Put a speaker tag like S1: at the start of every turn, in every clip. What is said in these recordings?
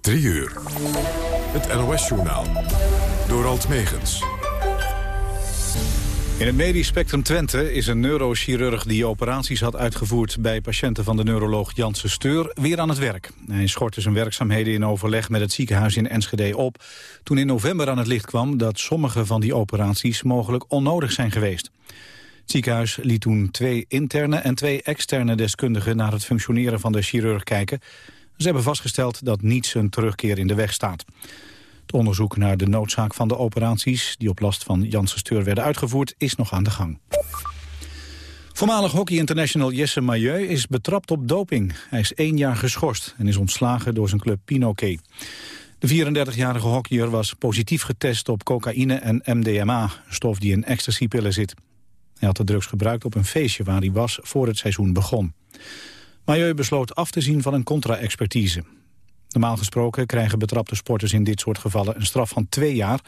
S1: 3 uur. Het NOS-journaal. Door Alt Megens.
S2: In het medisch spectrum Twente is een neurochirurg die operaties had uitgevoerd bij patiënten van de neuroloog Janssen Steur weer aan het werk. Hij schortte zijn werkzaamheden in overleg met het ziekenhuis in Enschede op toen in november aan het licht kwam dat sommige van die operaties mogelijk onnodig zijn geweest. Het ziekenhuis liet toen twee interne en twee externe deskundigen naar het functioneren van de chirurg kijken. Ze hebben vastgesteld dat niets een terugkeer in de weg staat. Het onderzoek naar de noodzaak van de operaties... die op last van Janssen Steur werden uitgevoerd, is nog aan de gang. Voormalig hockey-international Jesse Mailleu is betrapt op doping. Hij is één jaar geschorst en is ontslagen door zijn club Pinoquet. De 34-jarige hockeyer was positief getest op cocaïne en MDMA... stof die in ecstasypillen zit. Hij had de drugs gebruikt op een feestje waar hij was voor het seizoen begon. Mailleu besloot af te zien van een contra-expertise. Normaal gesproken krijgen betrapte sporters in dit soort gevallen een straf van twee jaar.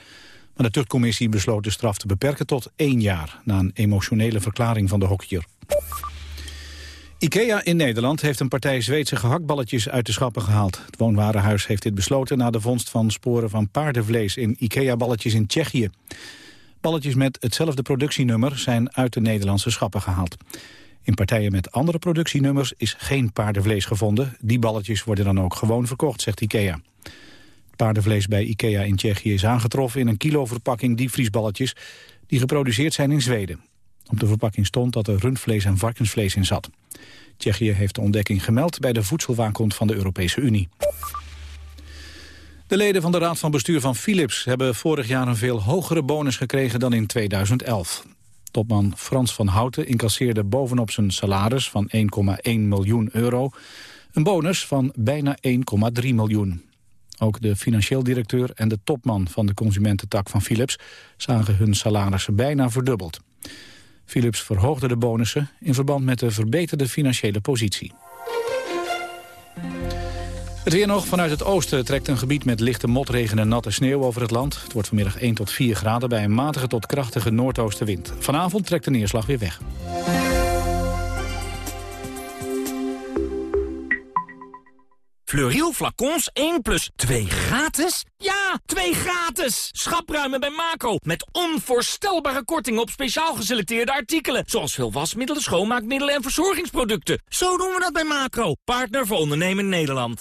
S2: Maar de tuchtcommissie besloot de straf te beperken tot één jaar... na een emotionele verklaring van de hockeyer. IKEA in Nederland heeft een partij Zweedse gehaktballetjes uit de schappen gehaald. Het woonwarenhuis heeft dit besloten na de vondst van sporen van paardenvlees in IKEA-balletjes in Tsjechië. Balletjes met hetzelfde productienummer zijn uit de Nederlandse schappen gehaald. In partijen met andere productienummers is geen paardenvlees gevonden. Die balletjes worden dan ook gewoon verkocht, zegt IKEA. Het paardenvlees bij IKEA in Tsjechië is aangetroffen in een kilo verpakking diepvriesballetjes die geproduceerd zijn in Zweden. Op de verpakking stond dat er rundvlees en varkensvlees in zat. Tsjechië heeft de ontdekking gemeld bij de voedselwaakhond van de Europese Unie. De leden van de Raad van Bestuur van Philips hebben vorig jaar een veel hogere bonus gekregen dan in 2011. Topman Frans van Houten incasseerde bovenop zijn salaris van 1,1 miljoen euro... een bonus van bijna 1,3 miljoen. Ook de financieel directeur en de topman van de consumententak van Philips... zagen hun salarissen bijna verdubbeld. Philips verhoogde de bonussen in verband met de verbeterde financiële positie. Het weer nog. Vanuit het oosten trekt een gebied met lichte motregen en natte sneeuw over het land. Het wordt vanmiddag 1 tot 4 graden bij een matige tot krachtige noordoostenwind. Vanavond trekt de neerslag weer weg.
S3: Fleuriel flacons 1 plus 2 gratis? Ja, 2 gratis! Schapruimen bij Macro. Met onvoorstelbare kortingen op speciaal geselecteerde artikelen. Zoals veel wasmiddelen, schoonmaakmiddelen en verzorgingsproducten. Zo doen we dat bij Macro. Partner voor ondernemen Nederland.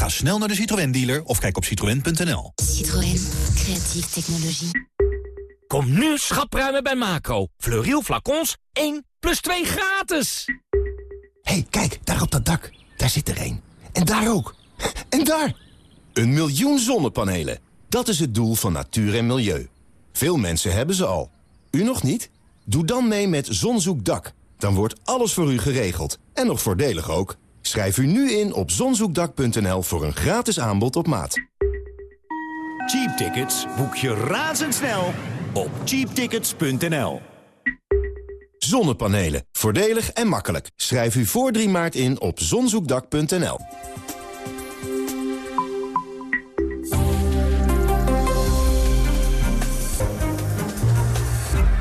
S4: Ga snel naar de Citroën dealer of kijk op citroën.nl.
S5: Citroën, creatieve technologie.
S3: Kom nu schapruimen bij Macro. Fleuriel flacons 1 plus 2 gratis.
S6: hey, kijk, daar op dat dak. Daar zit er een. En daar ook. En daar! Een miljoen zonnepanelen. Dat is het doel van natuur en milieu. Veel mensen hebben ze al. U nog niet? Doe dan mee met Zonzoekdak. Dan wordt alles voor u geregeld. En nog voordelig ook. Schrijf u nu in op zonzoekdak.nl voor een gratis aanbod op maat.
S7: Cheap tickets boek je razendsnel op cheaptickets.nl.
S6: Zonnepanelen. Voordelig en makkelijk. Schrijf u voor 3 maart in op zonzoekdak.nl.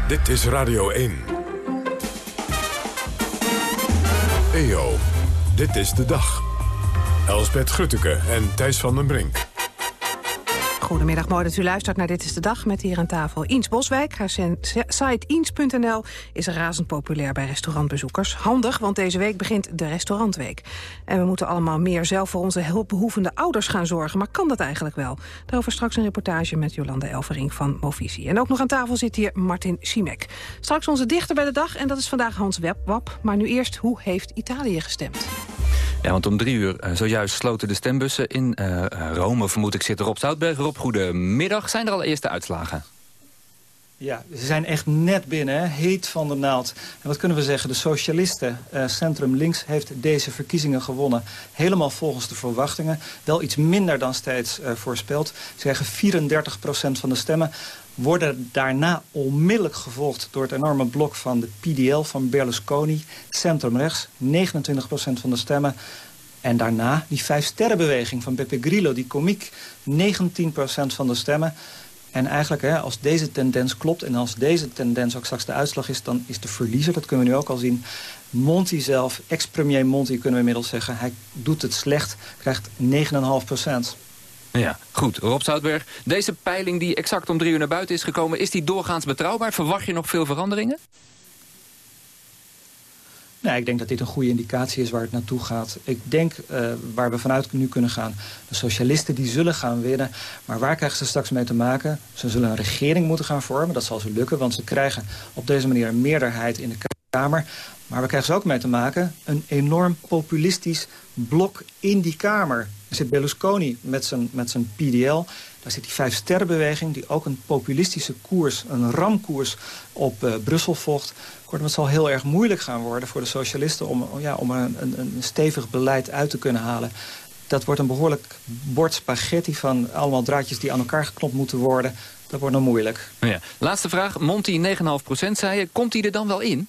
S1: Dit is Radio 1. EO, dit is de dag. Elsbeth Grutteke en Thijs van den Brink.
S8: Goedemiddag, mooi dat u luistert naar Dit is de Dag met hier aan tafel Iens Boswijk. Haar site Iens.nl is razend populair bij restaurantbezoekers. Handig, want deze week begint de restaurantweek. En we moeten allemaal meer zelf voor onze hulpbehoevende ouders gaan zorgen. Maar kan dat eigenlijk wel? Daarover straks een reportage met Jolanda Elvering van Movisie. En ook nog aan tafel zit hier Martin Simek. Straks onze dichter bij de dag en dat is vandaag Hans Wap. Maar nu eerst, hoe heeft Italië gestemd?
S9: Ja, want om drie uur uh, zojuist sloten de stembussen in uh, Rome. Vermoed ik zit Rob Zoutberg. Rob, goedemiddag. Zijn er al eerste uitslagen?
S10: Ja, ze zijn echt net binnen, heet van de naald. En wat kunnen we zeggen? De socialisten, uh, Centrum Links, heeft deze verkiezingen gewonnen. Helemaal volgens de verwachtingen. Wel iets minder dan steeds voorspeld. Ze krijgen 34% van de stemmen. Worden daarna onmiddellijk gevolgd door het enorme blok van de PDL van Berlusconi. Centrum rechts, 29% van de stemmen. En daarna die vijf sterrenbeweging van Beppe Grillo, die komiek, 19% van de stemmen. En eigenlijk, hè, als deze tendens klopt en als deze tendens ook straks de uitslag is... dan is de verliezer, dat kunnen we nu ook al zien... Monti zelf, ex-premier Monti kunnen we inmiddels zeggen... hij doet het slecht, krijgt 9,5 procent.
S9: Ja, goed. Rob Zoutberg, deze peiling die exact om drie uur naar buiten is gekomen... is die doorgaans betrouwbaar? Verwacht je nog veel veranderingen?
S10: Nou, ik denk dat dit een goede indicatie is waar het naartoe gaat. Ik denk uh, waar we vanuit nu kunnen gaan. De socialisten die zullen gaan winnen. Maar waar krijgen ze straks mee te maken? Ze zullen een regering moeten gaan vormen. Dat zal ze lukken, want ze krijgen op deze manier een meerderheid in de Kamer. Maar we krijgen ze ook mee te maken een enorm populistisch blok in die Kamer. Er zit Berlusconi met zijn, met zijn PDL. Daar zit die vijf sterrenbeweging die ook een populistische koers, een ramkoers op uh, Brussel volgt. Kortom, het zal heel erg moeilijk gaan worden voor de socialisten... om, ja, om een, een, een stevig beleid uit te kunnen halen. Dat wordt een behoorlijk bord spaghetti van allemaal draadjes die aan elkaar geknopt moeten worden. Dat wordt nog moeilijk.
S9: Ja. Laatste vraag. Monty 9,5% zei je. Komt hij er dan wel in?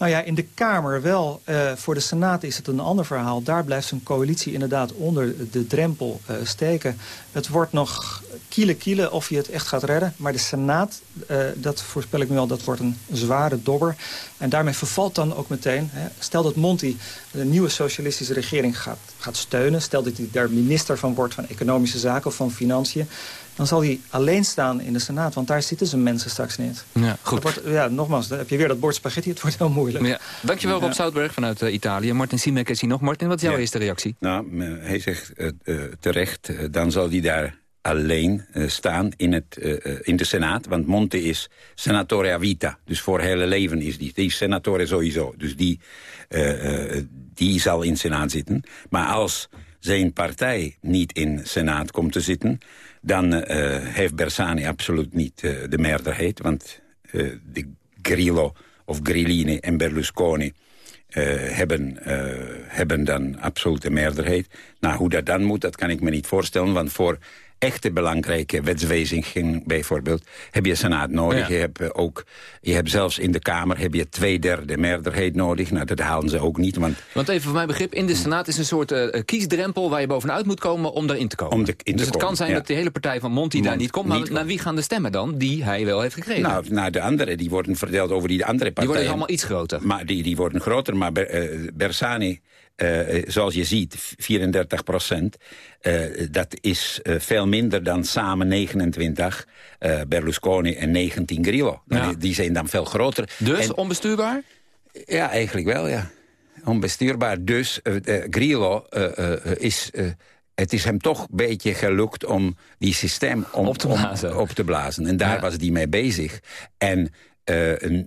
S10: Nou ja, in de Kamer wel. Uh, voor de Senaat is het een ander verhaal. Daar blijft zijn coalitie inderdaad onder de drempel uh, steken. Het wordt nog kiele kiele of hij het echt gaat redden. Maar de Senaat, uh, dat voorspel ik nu al, dat wordt een zware dobber. En daarmee vervalt dan ook meteen... Hè, stel dat Monti de nieuwe socialistische regering gaat, gaat steunen... stel dat hij daar minister van wordt van Economische Zaken of van Financiën dan zal hij alleen staan in de Senaat. Want daar zitten zijn mensen straks niet.
S9: Ja, goed.
S10: Wordt, ja, nogmaals, dan heb je weer dat bord spaghetti. Het wordt heel moeilijk.
S9: Ja. Dankjewel Rob ja. Zoutberg vanuit uh, Italië. Martin Siemek is hier nog. Martin, wat is jouw ja. eerste reactie?
S11: Nou, hij zegt uh, uh, terecht, dan zal hij daar alleen staan in, het, in de Senaat. Want Monte is senatore a vita. Dus voor hele leven is die. Die is senatore sowieso. Dus die, die zal in Senaat zitten. Maar als zijn partij niet in Senaat komt te zitten dan uh, heeft Bersani absoluut niet uh, de meerderheid. Want uh, de Grillo of Grillini en Berlusconi hebben, hebben dan absoluut de meerderheid. Nou, hoe dat dan moet, dat kan ik me niet voorstellen. Want voor echte belangrijke wetswijziging bijvoorbeeld... heb je senaat nodig. Ja. Je, hebt eh, ook, je hebt zelfs in de Kamer heb je twee derde meerderheid nodig. Nou, dat halen ze ook niet. Want,
S9: want even voor mijn begrip, in de senaat is een soort uh, kiesdrempel... waar je bovenuit moet komen om daarin te komen.
S11: Om de, in
S9: dus
S11: het
S9: komen, kan zijn
S11: ja.
S9: dat de hele partij van Monti daar niet komt. Maar niet naar wie gaan de stemmen dan, die hij wel heeft gekregen?
S11: Nou, naar de anderen. Die worden verdeeld over die andere partijen.
S9: Die worden allemaal iets groter.
S11: Maar die, die worden groter, maar uh, Bersani... Uh, zoals je ziet, 34 procent. Uh, dat is uh, veel minder dan samen 29 Berlusconi en 19 Grillo. Ja. Die, zijn dan veel groter.
S9: Dus en, onbestuurbaar?
S11: Ja, eigenlijk wel, ja. Onbestuurbaar. Dus Grillo is... het is hem toch een beetje gelukt om die systeem om,
S9: op, te blazen.
S11: Om, op te blazen. En daar ja. was hij mee bezig. En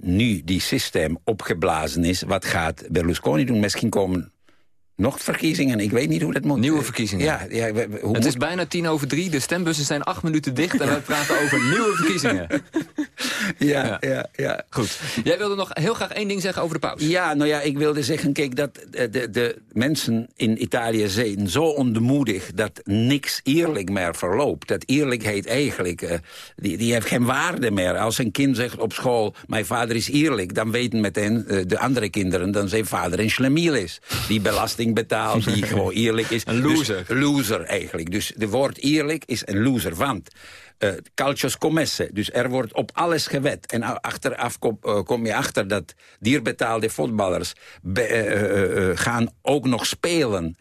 S11: nu die systeem opgeblazen is, wat gaat Berlusconi doen? Misschien komen nog verkiezingen. Ik weet niet hoe dat moet.
S9: Nieuwe verkiezingen.
S11: Ja, ja, hoe
S9: het is bijna tien over drie. De stembussen zijn acht minuten dicht. En we praten over nieuwe verkiezingen.
S11: Ja, ja, ja, ja.
S9: Goed. Jij wilde nog heel graag één ding zeggen over de pauze.
S11: Ja, nou ja, ik wilde zeggen, kijk, dat de, de, de mensen in Italië zijn zo ondermoedig dat niks eerlijk meer verloopt. Dat eerlijkheid eigenlijk, uh, die, die heeft geen waarde meer. Als een kind zegt op school, mijn vader is eerlijk, dan weten meteen uh, de andere kinderen dat zijn vader een schlemiel is. Die belasting betaalt, die gewoon eerlijk is.
S9: Een loser.
S11: Dus, loser eigenlijk. Dus de woord eerlijk is een loser, want... Uh, calcios commesse. Dus er wordt op alles gewet. En achteraf kom, uh, kom je achter dat dierbetaalde voetballers... Be, uh, gaan ook nog spelen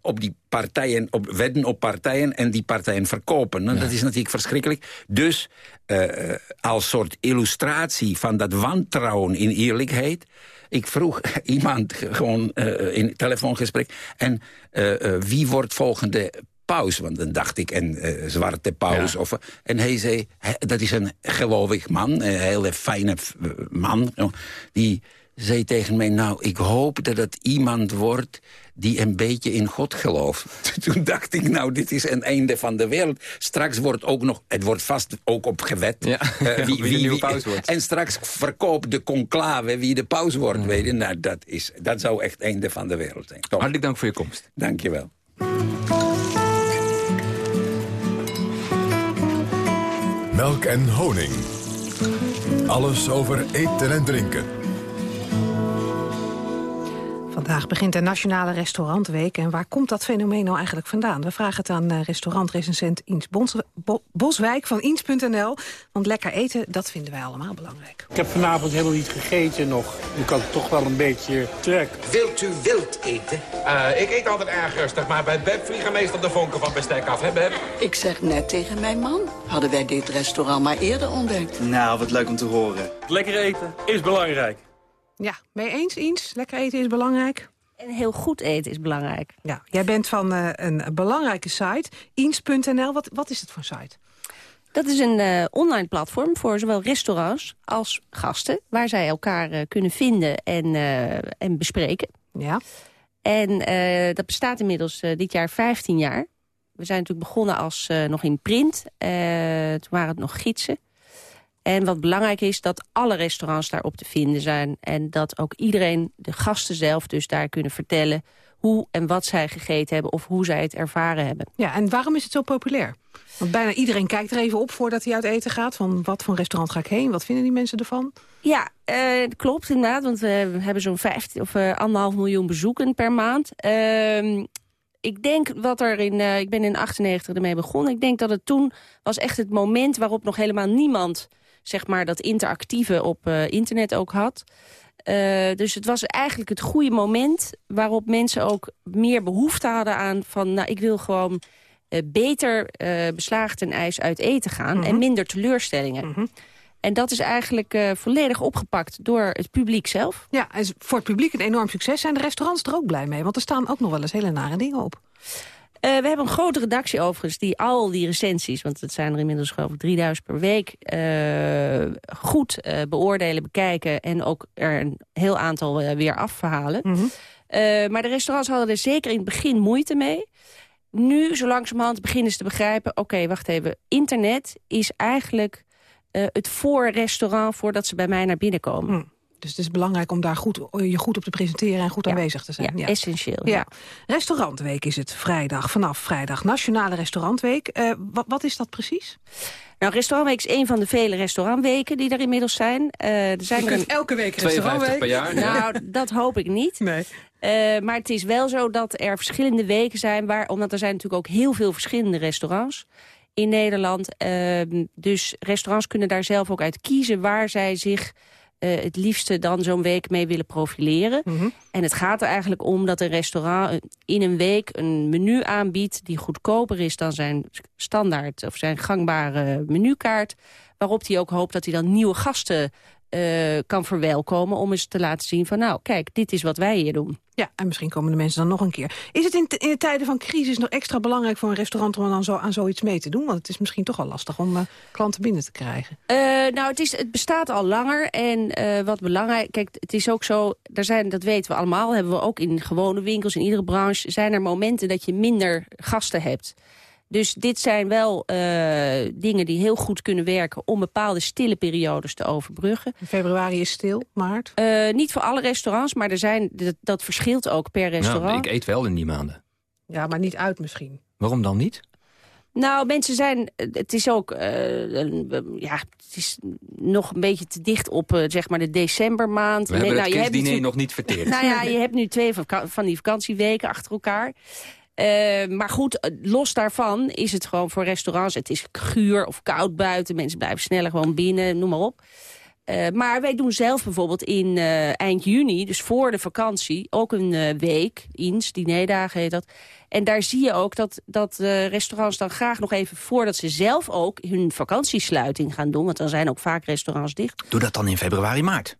S11: op die partijen, op, wedden op partijen... en die partijen verkopen. Nou, ja. Dat is natuurlijk verschrikkelijk. Dus als soort illustratie van dat wantrouwen in eerlijkheid... Ik vroeg iemand gewoon uh, in telefoongesprek... en uh, uh, wie wordt volgende paus? Want dan dacht ik, en zwarte paus. Ja. Of, en hij zei, dat is een gelovig man, een hele fijne man... die zei tegen mij... nou, ik hoop dat het iemand wordt die een beetje in God gelooft. Toen dacht ik, nou, dit is een einde van de wereld. Straks wordt ook nog, het wordt vast ook op gewet.
S9: Ja,
S11: eh,
S9: wie, wie, de nieuwe paus wordt.
S11: En straks verkoopt de conclave wie de paus wordt. Weet je? Nou, dat, is, dat zou echt het einde van de wereld zijn. Top.
S9: Hartelijk dank voor je komst.
S11: Dank je wel.
S1: Melk en honing. Alles over eten en drinken.
S8: Vandaag begint de Nationale Restaurantweek. En waar komt dat fenomeen nou eigenlijk vandaan? We vragen het aan uh, restaurantrecensent Iens Bons, Bo, Boswijk van Iens.nl. Want lekker eten, dat vinden wij allemaal belangrijk.
S12: Ik heb vanavond helemaal niet gegeten nog. Nu kan het toch wel een beetje trek.
S13: Wilt u wild eten?
S14: Uh, ik eet altijd erg rustig, maar bij Beb vliegen meestal de vonken van bestek af, hè Beb?
S15: Ik zeg net tegen mijn man, hadden wij dit restaurant maar eerder ontdekt.
S16: Nou, wat leuk om te horen.
S17: Lekker eten is belangrijk.
S8: Ja, mee eens, eens. Lekker eten is belangrijk.
S18: En heel goed eten is belangrijk.
S8: Ja, jij bent van uh, een belangrijke site, eens.nl. Wat, wat is het voor site?
S18: Dat is een uh, online platform voor zowel restaurants als gasten... waar zij elkaar uh, kunnen vinden en, en bespreken.
S8: Ja.
S18: En dat bestaat inmiddels dit jaar 15 jaar. We zijn natuurlijk begonnen als nog in print. toen waren het nog gidsen. En wat belangrijk is, dat alle restaurants daarop te vinden zijn. En dat ook iedereen, de gasten zelf, dus daar kunnen vertellen... hoe en wat zij gegeten hebben of hoe zij het ervaren hebben.
S8: Ja, en waarom is het zo populair? Want bijna iedereen kijkt er even op voordat hij uit eten gaat. Van wat voor restaurant ga ik heen? Wat vinden die mensen ervan?
S18: Ja, uh, klopt inderdaad. Want we hebben zo'n 15 of uh, anderhalf miljoen bezoeken per maand. Uh, ik denk wat er in... Uh, ik ben in 98 ermee begonnen. Ik denk dat het toen was echt het moment waarop nog helemaal niemand zeg maar, dat interactieve op uh, internet ook had. Uh, dus het was eigenlijk het goede moment waarop mensen ook meer behoefte hadden aan van... nou, ik wil gewoon uh, beter beslagen ten ijs uit eten gaan en minder teleurstellingen. -hmm. En dat is eigenlijk uh, volledig opgepakt door het publiek zelf.
S8: Ja, en voor het publiek een enorm succes. Zijn de restaurants er ook blij mee? Want er staan ook nog wel eens hele nare dingen op.
S18: Uh, we hebben een grote redactie overigens die al die recensies... want het zijn er inmiddels geloof ik 3000 per week... Uh, goed uh, beoordelen, bekijken en ook er een heel aantal weer afverhalen. Mm -hmm. maar de restaurants hadden er zeker in het begin moeite mee. Nu, zo langzamerhand, beginnen ze te begrijpen... oké, okay, wacht even, internet is eigenlijk het voorrestaurant... voordat ze bij mij naar binnen komen.
S8: Mm. Dus het is belangrijk om daar goed, je goed op te presenteren en goed
S18: ja.
S8: aanwezig te zijn.
S18: Ja,
S8: ja.
S18: essentieel.
S8: Ja.
S18: Ja.
S8: Restaurantweek is het vrijdag, vanaf vrijdag. Nationale Restaurantweek. Uh, wat, wat is dat precies?
S18: Nou, Restaurantweek is een van de vele restaurantweken die er inmiddels zijn. Uh, er zijn
S8: je
S18: er
S8: kunt elke week restaurantweek.
S9: per jaar.
S18: Nou, dat hoop ik niet.
S8: Nee.
S18: Uh, maar het is wel zo dat er verschillende weken zijn... Waar, omdat er zijn natuurlijk ook heel veel verschillende restaurants in Nederland. Uh, dus restaurants kunnen daar zelf ook uit kiezen waar zij zich... Uh, het liefste dan zo'n week mee willen profileren.
S8: Mhm.
S18: Mm -hmm. En het gaat er eigenlijk om dat een restaurant in een week een menu aanbiedt... die goedkoper is dan zijn standaard of zijn gangbare menukaart... waarop hij ook hoopt dat hij dan nieuwe gasten uh, kan verwelkomen... om eens te laten zien van nou, kijk, dit is wat wij hier doen.
S8: Ja, en misschien komen de mensen dan nog een keer. Is het in, in de tijden van crisis nog extra belangrijk voor een restaurant... om dan zo aan zoiets mee te doen? Want het is misschien toch wel lastig om uh, klanten binnen te krijgen.
S18: Uh, nou, het, is, het bestaat al langer. En uh, wat belangrijk... Kijk, het is ook zo... Er zijn, dat weten we allemaal, hebben we ook in gewone winkels... in iedere branche zijn er momenten dat je minder gasten hebt... Dus dit zijn wel uh, dingen die heel goed kunnen werken... om bepaalde stille periodes te overbruggen.
S8: Februari is stil, maart?
S18: Uh, niet voor alle restaurants, maar er zijn, dat, dat verschilt ook per restaurant.
S9: Nou, ik eet wel in die maanden.
S8: Ja, maar niet uit misschien.
S9: Waarom dan niet?
S18: Nou, mensen zijn... Het is ook... Uh, ja, het is nog een beetje te dicht op uh, zeg maar de decembermaand.
S9: We hebben
S18: nou,
S9: het kerstdiner nog niet verteerd.
S18: Nou ja, je hebt nu twee van die vakantieweken achter elkaar. Uh, maar goed, los daarvan is het gewoon voor restaurants... het is guur of koud buiten, mensen blijven sneller gewoon binnen, noem maar op. Uh, maar wij doen zelf bijvoorbeeld in eind juni, dus voor de vakantie... ook een week, INS, dinerdagen heet dat. En daar zie je ook dat, dat restaurants dan graag nog even... voordat ze zelf ook hun vakantiesluiting gaan doen... want dan zijn ook vaak restaurants dicht.
S9: Doe dat dan in februari, maart.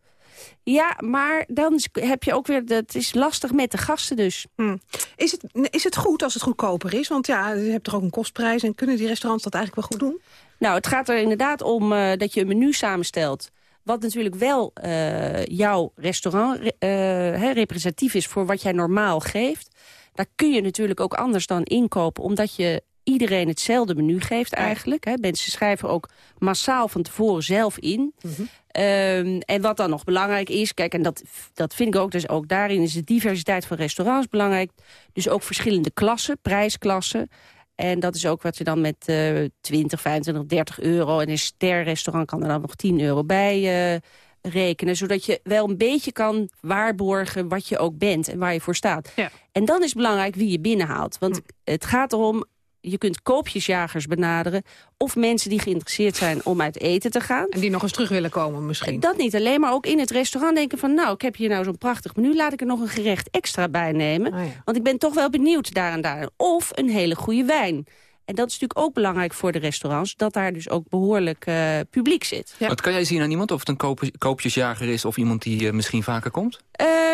S18: Ja, maar dan heb je ook weer... Het is lastig met de gasten dus.
S8: Hm. Is, het, is het goed als het goedkoper is? Want ja, je hebt toch ook een kostprijs... en kunnen die restaurants dat eigenlijk wel goed doen?
S18: Nou, het gaat er inderdaad om uh, dat je een menu samenstelt... Wat natuurlijk wel uh, jouw restaurant uh, hè, representatief is voor wat jij normaal geeft. Daar kun je natuurlijk ook anders dan inkopen, omdat je iedereen hetzelfde menu geeft eigenlijk. Hè. Mensen schrijven ook massaal van tevoren zelf in. Mm -hmm. um, en wat dan nog belangrijk is, kijk, en dat, dat vind ik ook, dus ook daarin is de diversiteit van restaurants belangrijk. Dus ook verschillende klassen, prijsklassen. En dat is ook wat je dan met uh, 20, 25, 30 euro... en een sterrestaurant kan er dan nog 10 euro bij uh, rekenen. Zodat je wel een beetje kan waarborgen wat je ook bent en waar je voor staat.
S8: Ja.
S18: En dan is het belangrijk wie je binnenhaalt. Want hm. het gaat erom, je kunt koopjesjagers benaderen... of mensen die geïnteresseerd zijn om uit eten te gaan.
S8: En die nog eens terug willen komen misschien.
S18: Dat niet alleen, maar ook in het restaurant denken van... nou, ik heb hier nou zo'n prachtig menu, laat ik er nog een gerecht extra bij nemen.
S8: Oh ja.
S18: Want ik ben toch wel benieuwd daar en daar. Of een hele goede wijn. En dat is natuurlijk ook belangrijk voor de restaurants... dat daar dus ook behoorlijk uh, publiek zit.
S9: Ja. Wat kan jij zien aan iemand? Of het een koop, koopjesjager is of iemand die uh, misschien vaker komt?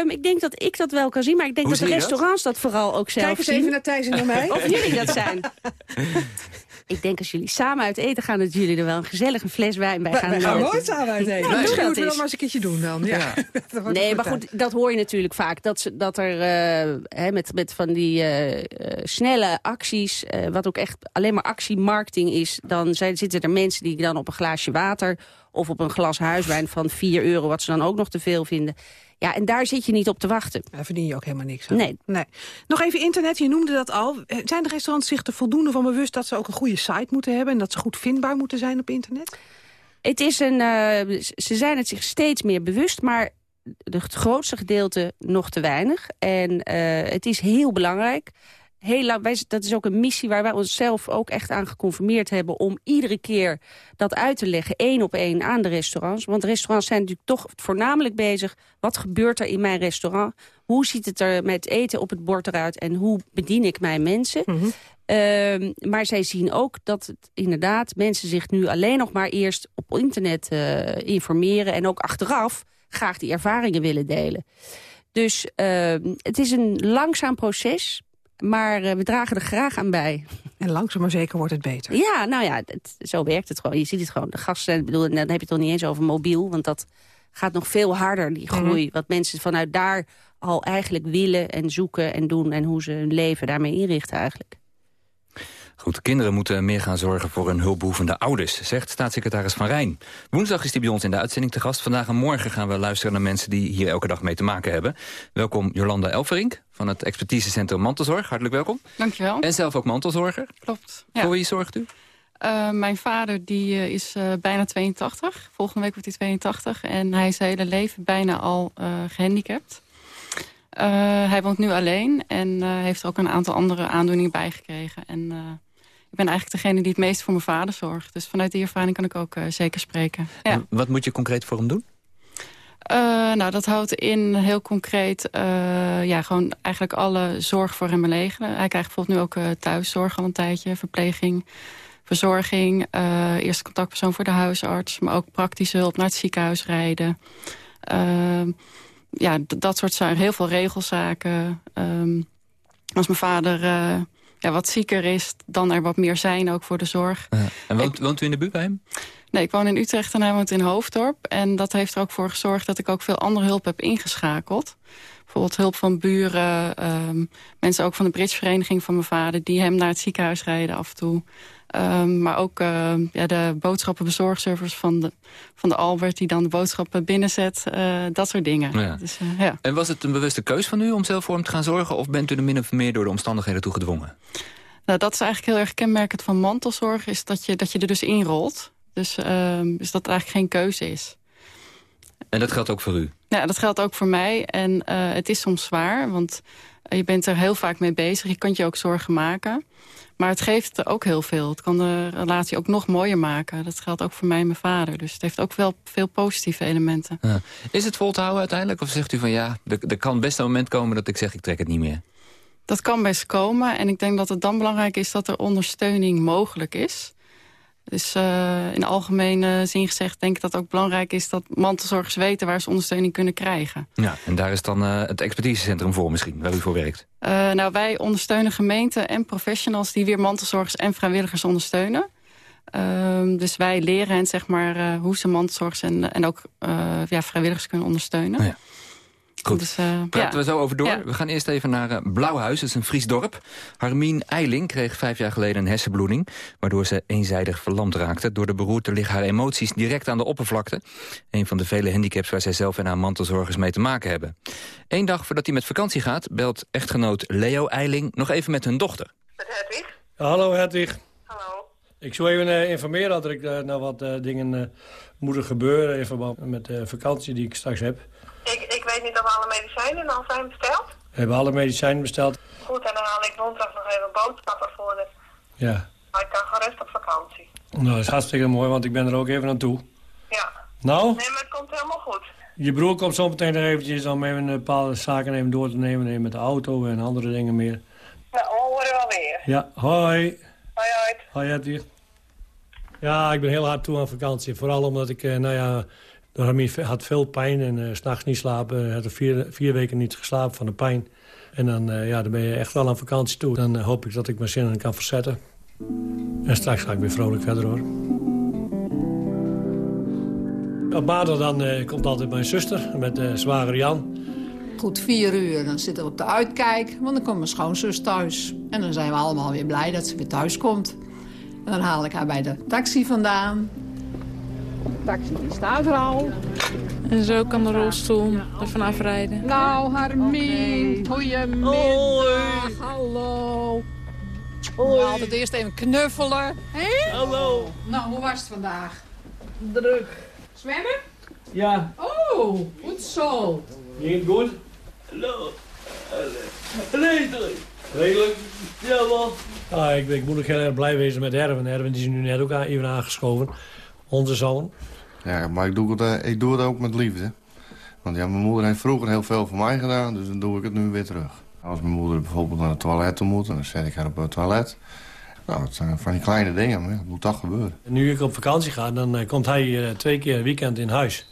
S18: Um, ik denk dat ik dat wel kan zien, maar ik denk
S9: Hoe
S18: dat de restaurants dat? vooral ook zelf
S8: Kijk eens
S18: zien.
S8: even naar Thijs en naar mij.
S18: Of jullie dat zijn. ik denk als jullie samen uit eten gaan... dat jullie er wel een gezellige fles wijn bij gaan
S8: wij gaan nooit samen uit eten.
S18: Ja,
S8: Misschien moeten we
S18: is.
S8: dat maar eens een keertje doen dan. Ja.
S18: Nee, maar goed, dat hoor je natuurlijk vaak. Dat, ze, dat er eh, hè, met, met van die eh, eh, snelle acties, eh, wat ook echt alleen maar actiemarketing is... dan zijn, zitten er mensen die dan op een glaasje water... of op een glas huiswijn van 4 euro, wat ze dan ook nog te veel vinden... Ja, en daar zit je niet op te wachten.
S8: Daar verdien je ook helemaal niks aan.
S18: Nee.
S8: nee. Nog even internet, je noemde dat al. Eh, Zijn de restaurants zich er voldoende van bewust... dat ze ook een goede site moeten hebben... en dat ze goed vindbaar moeten zijn op internet?
S18: Het is een, eh, ze zijn het zich steeds meer bewust, maar het grootste gedeelte nog te weinig. En eh, het is heel belangrijk. Heel lang, wij, dat is ook een missie waar wij onszelf ook echt aan geconfirmeerd hebben... om iedere keer dat uit te leggen, één op één, aan de restaurants. Want restaurants zijn natuurlijk toch voornamelijk bezig... wat gebeurt er in mijn restaurant? Hoe ziet het er met eten op het bord eruit? En hoe bedien ik mijn mensen? Ehm, maar zij zien ook dat het inderdaad mensen zich nu alleen nog maar eerst op internet eh, informeren... en ook achteraf graag die ervaringen willen delen. Dus ehm, het is een langzaam proces, maar eh, we dragen er graag aan bij.
S8: En langzaam maar zeker wordt het beter.
S18: Ja, nou ja, het- zo werkt het gewoon. Je ziet het gewoon. De gasten, bedoel, en dan heb je het toch niet eens over mobiel... want dat gaat nog veel harder, die groei. Wat mensen vanuit daar al eigenlijk willen en zoeken en doen... en hoe ze hun leven daarmee inrichten eigenlijk.
S9: Goed, kinderen moeten meer gaan zorgen voor hun hulpbehoevende ouders, zegt staatssecretaris Van Rijn. Woensdag is hij bij ons in de uitzending te gast. Vandaag en morgen gaan we luisteren naar mensen die hier elke dag mee te maken hebben. Welkom Jolanda Elverink van het expertisecentrum Mantelzorg. Hartelijk welkom.
S16: Dankjewel.
S9: En zelf ook mantelzorger.
S16: Klopt. Ja.
S9: Voor wie zorgt u?
S16: Eh, mijn vader die, eh, is eh, bijna 82. Volgende week wordt hij 82. En hij is zijn hele leven bijna al eh, gehandicapt. Eh, hij woont nu alleen en heeft er ook een aantal andere aandoeningen bijgekregen. En ik ben eigenlijk degene die het meest voor mijn vader zorgt. Dus vanuit die ervaring kan ik ook eh, zeker spreken. Ja.
S9: En Wat moet je concreet voor hem doen?
S16: Eh, nou, dat houdt in heel concreet eh, ja, gewoon eigenlijk alle zorg voor hem regelen. Hij krijgt bijvoorbeeld nu ook thuiszorg al een tijdje, verpleging, verzorging, eerste contactpersoon voor de huisarts, maar ook praktische hulp naar het ziekenhuis rijden. Ehm, ja, dat soort zaken, heel veel regelzaken. Ehm, als mijn vader ja, wat zieker is, dan er wat meer zijn ook voor de zorg.
S9: En woont, woont u in de buurt bij hem?
S16: Nee, ik woon in Utrecht en hij woont in Hoofddorp. En dat heeft er ook voor gezorgd dat ik ook veel andere hulp heb ingeschakeld. Bijvoorbeeld hulp van buren, ehm, mensen ook van de bridgevereniging van mijn vader... die hem naar het ziekenhuis rijden af en toe. Ehm, maar ook ehm, ja, de boodschappenbezorgservice van de, van de Albert... die dan de boodschappen binnenzet, eh, dat soort dingen.
S9: Ja.
S16: Dus, eh, ja.
S9: En was het een bewuste keus van u om zelf voor hem te gaan zorgen... of bent u er min of meer door de omstandigheden toe gedwongen?
S16: Nou, dat is eigenlijk heel erg kenmerkend van mantelzorg... is dat je, dat je er dus inrolt. Dus, dus dat het eigenlijk geen keuze is.
S9: En dat geldt ook voor u?
S16: Ja, dat geldt ook voor mij. En eh, het is soms zwaar, want eh, je bent er heel vaak mee bezig. Je kunt je ook zorgen maken. Maar het geeft er ook heel veel. Het kan de relatie ook nog mooier maken. Dat geldt ook voor mij en mijn vader. Dus het heeft ook wel veel positieve elementen.
S9: Ja. Is het vol te houden uiteindelijk? Of zegt u van ja, er, er kan best een moment komen dat ik zeg ik trek het niet meer?
S16: Dat kan best komen. En ik denk dat het dan belangrijk is dat er ondersteuning mogelijk is. Dus eh, in algemene zin gezegd denk ik dat het ook belangrijk is... dat mantelzorgers weten waar ze ondersteuning kunnen krijgen.
S9: Ja, en daar is dan eh, het expertisecentrum voor misschien, waar u voor werkt.
S16: Eh, nou, wij ondersteunen gemeenten en professionals... die weer mantelzorgers en vrijwilligers ondersteunen. Ehm, dus wij leren hen zeg maar, hoe ze mantelzorgers en, en ook ja, vrijwilligers kunnen ondersteunen.
S9: Oh ja. Goed,
S16: dus, uh,
S9: praten
S16: ja.
S9: we zo over door.
S16: Ja.
S9: We gaan eerst even naar uh, Blauwhuis, dat is een Fries dorp. Harmien Eiling kreeg vijf jaar geleden een hersenbloeding... waardoor ze eenzijdig verlamd raakte. Door de beroerte liggen haar emoties direct aan de oppervlakte. Een van de vele handicaps waar zij zelf en haar mantelzorgers mee te maken hebben. Eén dag voordat hij met vakantie gaat... belt echtgenoot Leo Eiling nog even met hun dochter.
S19: Met Hedwig?
S12: Hallo Hedwig.
S19: Hallo.
S12: Ik zou even uh, informeren dat er uh, nou wat uh, dingen moeten gebeuren... in verband met de vakantie die ik straks heb.
S19: Ik, ik weet niet of alle medicijnen al zijn besteld.
S12: We hebben alle medicijnen besteld.
S19: Goed, en dan haal ik woensdag nog even boodschappen voor de...
S12: Ja.
S19: Maar ik kan gerust op vakantie.
S12: Nou, dat is hartstikke mooi, want ik ben er ook even aan toe.
S19: Ja.
S12: Nou?
S19: Nee, maar het komt helemaal goed.
S12: Je broer komt zo meteen nog eventjes om even een bepaalde zaken even door te nemen. Even met de auto en andere dingen meer.
S19: Nou, horen we wel weer.
S12: Ja, hoi.
S19: Hoi, hoi.
S12: Hoi, Hedwig. Ja, ik ben heel hard toe aan vakantie. Vooral omdat ik, nou ja... Harmie had veel pijn en uh, s'nachts niet slapen. had er vier, vier weken niet geslapen van de pijn. En dan, uh, ja, dan ben je echt wel aan vakantie toe. Dan uh, hoop ik dat ik mijn zinnen kan verzetten. En straks ga ik weer vrolijk verder hoor. Op maandag dan komt altijd mijn zuster met zwager Jan.
S20: Goed vier uur, dan zitten we op de uitkijk, want dan komt mijn schoonzus thuis. En dan zijn we allemaal weer blij dat ze weer thuis komt. En dan haal ik haar bij de taxi vandaan. De taxi die staat er al.
S16: En zo kan de rolstoel er vanaf rijden.
S20: Nou, Harmie, goeiemiddag. Hallo. Hoi. Altijd eerst even knuffelen. Hey?
S12: Hallo.
S20: Nou, hoe was het vandaag?
S12: Druk.
S20: Zwemmen?
S12: Ja.
S20: Oh, goed zo.
S12: Ging het goed?
S21: Hallo. Redelijk.
S12: Redelijk?
S21: Ja, man.
S12: Ah, ik, ik moet ook heel erg blij wezen met Erwin. Erwin die is nu net ook even aangeschoven. Onze zoon.
S22: Ja, maar ik doe, het, uh, ik doe het ook met liefde. Want ja, mijn moeder heeft vroeger heel veel voor mij gedaan, dus dan doe ik het nu weer terug. Als mijn moeder bijvoorbeeld naar het toilet toe moet, dan zet ik haar op het toilet. Nou, het zijn van die kleine dingen, maar ja, moet dat gebeuren.
S12: Nu ik op vakantie ga, dan uh, komt hij uh, twee keer een weekend in huis.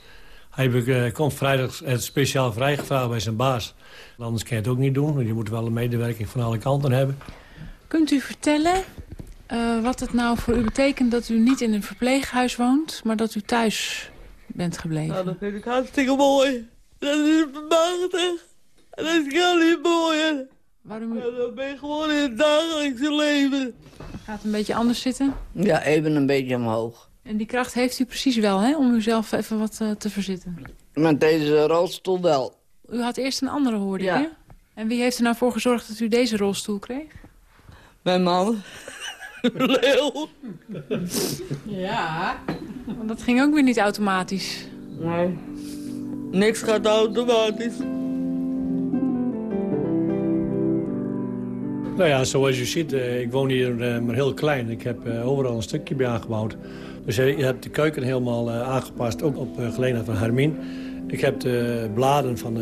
S12: Hij komt vrijdag speciaal vrijgevraagd bij zijn baas. Anders kan je het ook niet doen, want je moet wel een medewerking van alle kanten hebben.
S16: Kunt u vertellen uh, wat het nou voor u betekent dat u niet in een verpleeghuis woont... maar dat u thuis bent gebleven?
S21: Nou, dat vind ik hartstikke mooi. Dat is prachtig. Dat is heel niet mooi.
S16: Waarom?
S21: Ja, dan ben je gewoon in het dagelijkse leven.
S16: Gaat een beetje anders zitten?
S21: Ja, even een beetje omhoog.
S16: En die kracht heeft u precies wel, hè? Om uzelf even wat uh, te verzitten.
S21: Met deze rolstoel wel.
S16: U had eerst een andere, hoorde
S21: ja.
S16: hè? En wie heeft er nou voor gezorgd dat u deze rolstoel kreeg?
S21: Mijn man. Leel.
S16: Ja, want dat ging ook weer niet automatisch.
S21: Nee, niks gaat automatisch.
S12: Nou ja, zoals u ziet, uh, ik woon hier uh, maar heel klein. Ik heb uh, overal een stukje bij aangebouwd. Dus je hebt de keuken helemaal aangepast, ook op gelegenheid van Hermine. Ik heb de bladen van,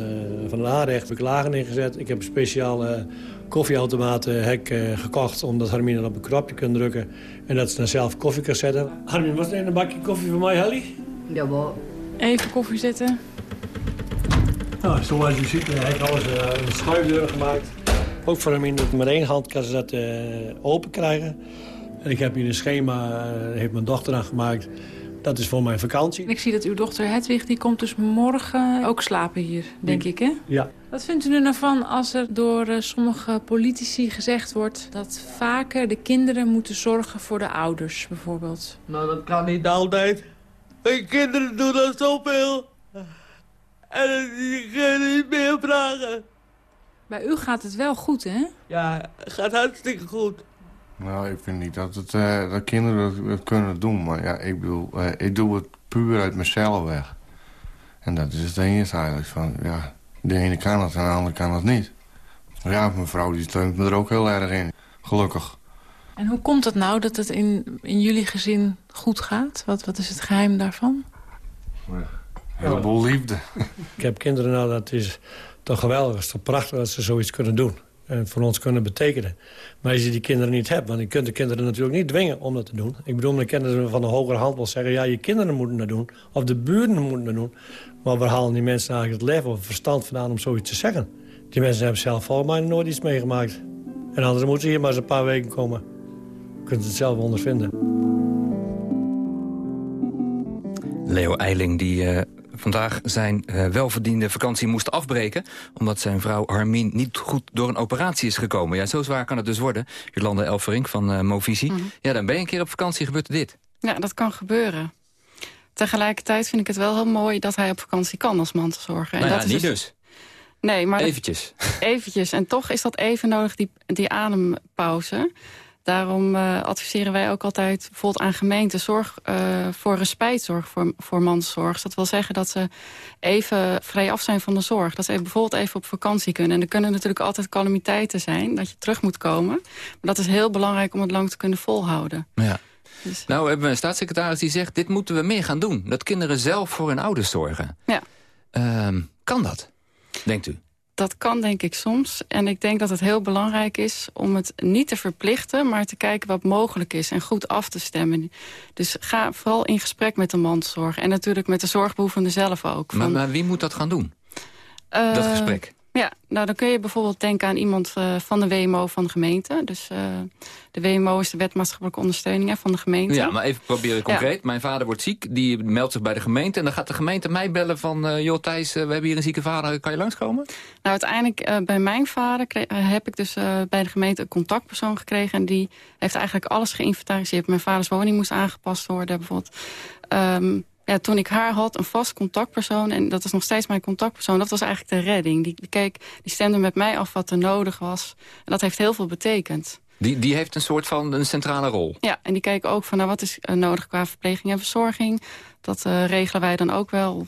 S12: van de aanrecht beklagen ingezet. Ik heb een speciale koffieautomatenhek uh, gekocht... omdat Hermine op een knopje kan drukken en dat ze dan zelf koffie kan zetten. Hermine, was er een bakje koffie voor mij, Helly?
S21: Jawel.
S16: Even koffie zetten.
S12: Nou, zoals u ziet, heb ik alles uh, een schuifdeur gemaakt. Ook voor Hermine, dat met één hand kan ze dat uh, open krijgen. En ik heb hier een schema, heeft mijn dochter aan gemaakt... Dat is voor mijn vakantie.
S16: Ik zie dat uw dochter Hedwig, die komt dus morgen ook slapen hier, denk
S12: Die,
S16: ik, hè?
S12: Ja.
S16: Wat vindt u er nou van als er door uh, sommige politici gezegd wordt... dat vaker de kinderen moeten zorgen voor de ouders, bijvoorbeeld?
S21: Nou, dat kan niet altijd. Mijn kinderen doen dat zoveel. En die kunnen niet meer vragen.
S16: Bij u gaat het wel goed, hè?
S21: Ja, het gaat hartstikke goed.
S22: Nou, ik vind niet dat, het, uh, dat kinderen dat, dat, kunnen doen. Maar ja, ik bedoel, uh, ik doe het puur uit mezelf weg. En dat is het enige eigenlijk. Van, ja, de ene kan het en de andere kan het niet. Ja, mijn vrouw die steunt me er ook heel erg in. Gelukkig.
S16: En hoe komt het nou dat het in, in jullie gezin goed gaat? Wat, wat is het geheim daarvan?
S22: Een heleboel liefde.
S12: Ik heb kinderen, nou, dat is toch geweldig. Het is toch prachtig dat ze zoiets kunnen doen en voor ons kunnen betekenen. Maar als je die kinderen niet hebt, want je kunt de kinderen natuurlijk niet dwingen om dat te doen. Ik bedoel, kunnen ze van de hogere hand wel zeggen... ja, je kinderen moeten dat doen, of de buren moeten dat doen. Maar waar halen die mensen eigenlijk het lef of het verstand vandaan om zoiets te zeggen? Die mensen hebben zelf volgens mij nooit iets meegemaakt. En anderen moeten hier maar eens een paar weken komen. Je kunt het zelf ondervinden.
S9: Leo Eiling die eh, vandaag zijn eh, welverdiende vakantie moest afbreken... omdat zijn vrouw Harmien niet goed door een operatie is gekomen. Ja, zo zwaar kan het dus worden. Jolanda Elverink van uh, Movisie. Ja, dan ben je een keer op vakantie, gebeurt er dit.
S16: Ja, dat kan gebeuren. Tegelijkertijd vind ik het wel heel mooi dat hij op vakantie kan als mantelzorger.
S9: Nou
S16: en
S9: ja,
S16: dat is
S9: niet dus.
S16: Nee, maar
S9: Eventjes.
S16: eventjes. En toch is dat even nodig, die, die adempauze. Daarom uh, adviseren wij ook altijd bijvoorbeeld aan gemeenten... zorg uh, voor respijtzorg voor, voor mantelzorg. Dat wil zeggen dat ze even vrij af zijn van de zorg. Dat ze bijvoorbeeld even op vakantie kunnen. En er kunnen natuurlijk altijd calamiteiten zijn, dat je terug moet komen. Maar dat is heel belangrijk om het lang te kunnen volhouden.
S9: Ja. Nou hebben we een staatssecretaris die zegt... dit moeten we meer gaan doen. Dat kinderen zelf voor hun ouders zorgen.
S16: Ja.
S9: Uh, kan dat, denkt u?
S16: Dat kan denk ik soms. En ik denk dat het heel belangrijk is om het niet te verplichten... maar te kijken wat mogelijk is en goed af te stemmen. Dus ga vooral in gesprek met de mantelzorg. En natuurlijk met de zorgbehoevende zelf ook.
S9: Maar, maar wie moet dat gaan doen? Uh, dat gesprek?
S16: Ja, nou dan kun je bijvoorbeeld denken aan iemand uh, van de WMO van de gemeente. Dus uh, de WMO is de wet maatschappelijke ondersteuning hè, van de gemeente.
S9: Ja, maar even proberen concreet. Ja. Mijn vader wordt ziek, die meldt zich bij de gemeente... en dan gaat de gemeente mij bellen van... Uh, joh Thijs, we hebben hier een zieke vader, kan je langskomen?
S16: Nou, uiteindelijk bij mijn vader kreeg, heb ik dus bij de gemeente een contactpersoon gekregen... en die heeft eigenlijk alles geïnventariseerd. Mijn vaders woning moest aangepast worden bijvoorbeeld... Um, ja, toen ik haar had, een vast contactpersoon... en dat is nog steeds mijn contactpersoon, dat was eigenlijk de redding. Die, die, keek, die stemde met mij af wat er nodig was. En dat heeft heel veel betekend.
S9: Die, die heeft een soort van een centrale rol?
S16: Ja, en die keek ook van nou, wat is nodig qua verpleging en verzorging. Dat uh, regelen wij dan ook wel.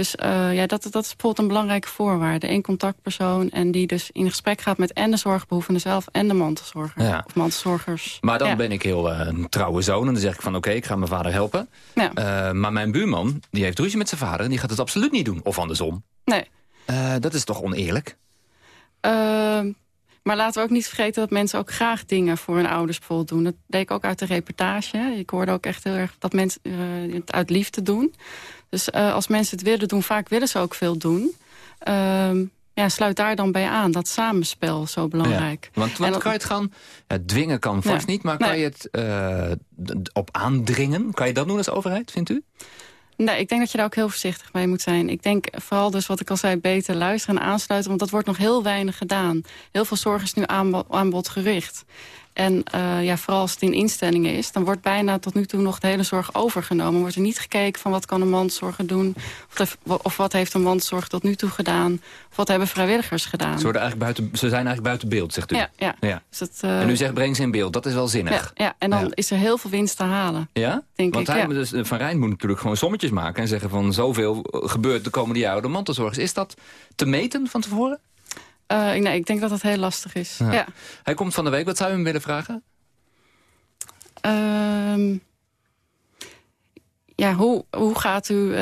S16: Dus uh, ja, dat, dat is bijvoorbeeld een belangrijke voorwaarde. Eén contactpersoon en die dus in gesprek gaat met en de zorgbehoevende zelf... en de mantelzorger
S9: ja.
S16: of mantelzorgers.
S9: Maar dan
S16: ja.
S9: ben ik heel uh, een trouwe zoon en dan zeg ik van... oké, ik ga mijn vader helpen.
S16: Ja.
S9: Uh, maar mijn buurman, die heeft ruzie met zijn vader... en die gaat het absoluut niet doen. Of andersom.
S16: Nee.
S9: dat is toch oneerlijk?
S16: Ehm, maar laten we ook niet vergeten dat mensen ook graag dingen voor hun ouders bijvoorbeeld doen. Dat deed ik ook uit de reportage. Ik hoorde ook echt heel erg dat mensen het uit liefde doen. Dus uh, als mensen het willen doen, vaak willen ze ook veel doen. Uh, ja, sluit daar dan bij aan. Dat samenspel zo belangrijk.
S9: Ja, want want
S16: dat,
S9: kan je het gaan... Ja, dwingen kan vast
S16: nee,
S9: niet, maar kan je het uh, op aandringen? Kan je dat doen als overheid, vindt u?
S16: Nee, ik denk dat je daar ook heel voorzichtig mee moet zijn. Ik denk vooral dus wat ik al zei, beter luisteren en aansluiten. Want dat wordt nog heel weinig gedaan. Heel veel zorg is nu aanbod, aanbodgericht. En uh, ja, vooral als het in instellingen is... dan wordt bijna tot nu toe nog de hele zorg overgenomen. Wordt er niet gekeken van wat kan een mantelzorger doen... Of, of wat heeft een mantelzorg tot nu toe gedaan... of wat hebben vrijwilligers gedaan.
S9: Ze, worden eigenlijk buiten, ze zijn eigenlijk buiten beeld, zegt u?
S16: Ja. ja.
S9: ja.
S16: Dus dat, uh,
S9: en u zegt breng ze in beeld, dat is wel zinnig.
S16: Ja, ja. en dan ja. is er heel veel winst te halen.
S9: Ja?
S16: Denk
S9: Want
S16: ik,
S9: hij, dus, Van Rijn moet natuurlijk gewoon sommetjes maken... en zeggen van zoveel gebeurt de komende jaren de mantelzorgers. Is dat te meten van tevoren?
S16: Uh, nee, ik denk dat dat heel lastig is. Ja. ja.
S9: Hij komt van de week. Wat zou u hem willen vragen?
S16: Uh, ja, hoe, hoe gaat u, uh,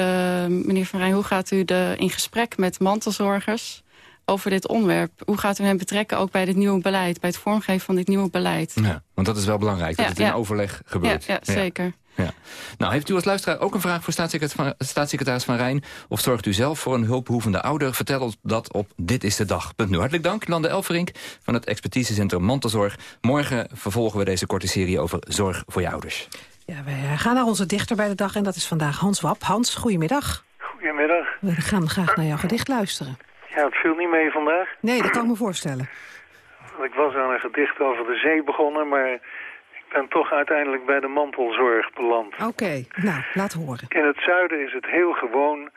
S16: meneer Van Rijn, hoe gaat u de, in gesprek met mantelzorgers over dit onderwerp? Hoe gaat u hen betrekken ook bij dit nieuwe beleid, bij het vormgeven van dit nieuwe beleid?
S9: Ja, want dat is wel belangrijk, dat
S16: ja,
S9: het in overleg gebeurt.
S16: Ja, ja zeker.
S9: Ja. Nou, heeft u als luisteraar ook een vraag voor staatssecretaris van, staatssecretaris van Rijn? Of zorgt u zelf voor een hulpbehoevende ouder? Vertel ons dat op Dit is de Dag. Nu hartelijk dank, Lande Elverink van het expertisecentrum Mantelzorg. Morgen vervolgen we deze korte serie over zorg voor je ouders.
S8: Ja, wij gaan naar onze dichter bij de dag en dat is vandaag Hans Wap. Hans, goedemiddag.
S23: Goedemiddag.
S8: We gaan graag naar jouw gedicht luisteren.
S23: Ja, het viel niet mee vandaag.
S8: Nee, dat kan ik me voorstellen.
S23: Ik was aan een gedicht over de zee begonnen, maar ik ben toch uiteindelijk bij de mantelzorg beland.
S8: Oké, okay, nou, laat horen.
S23: In het zuiden is het heel gewoon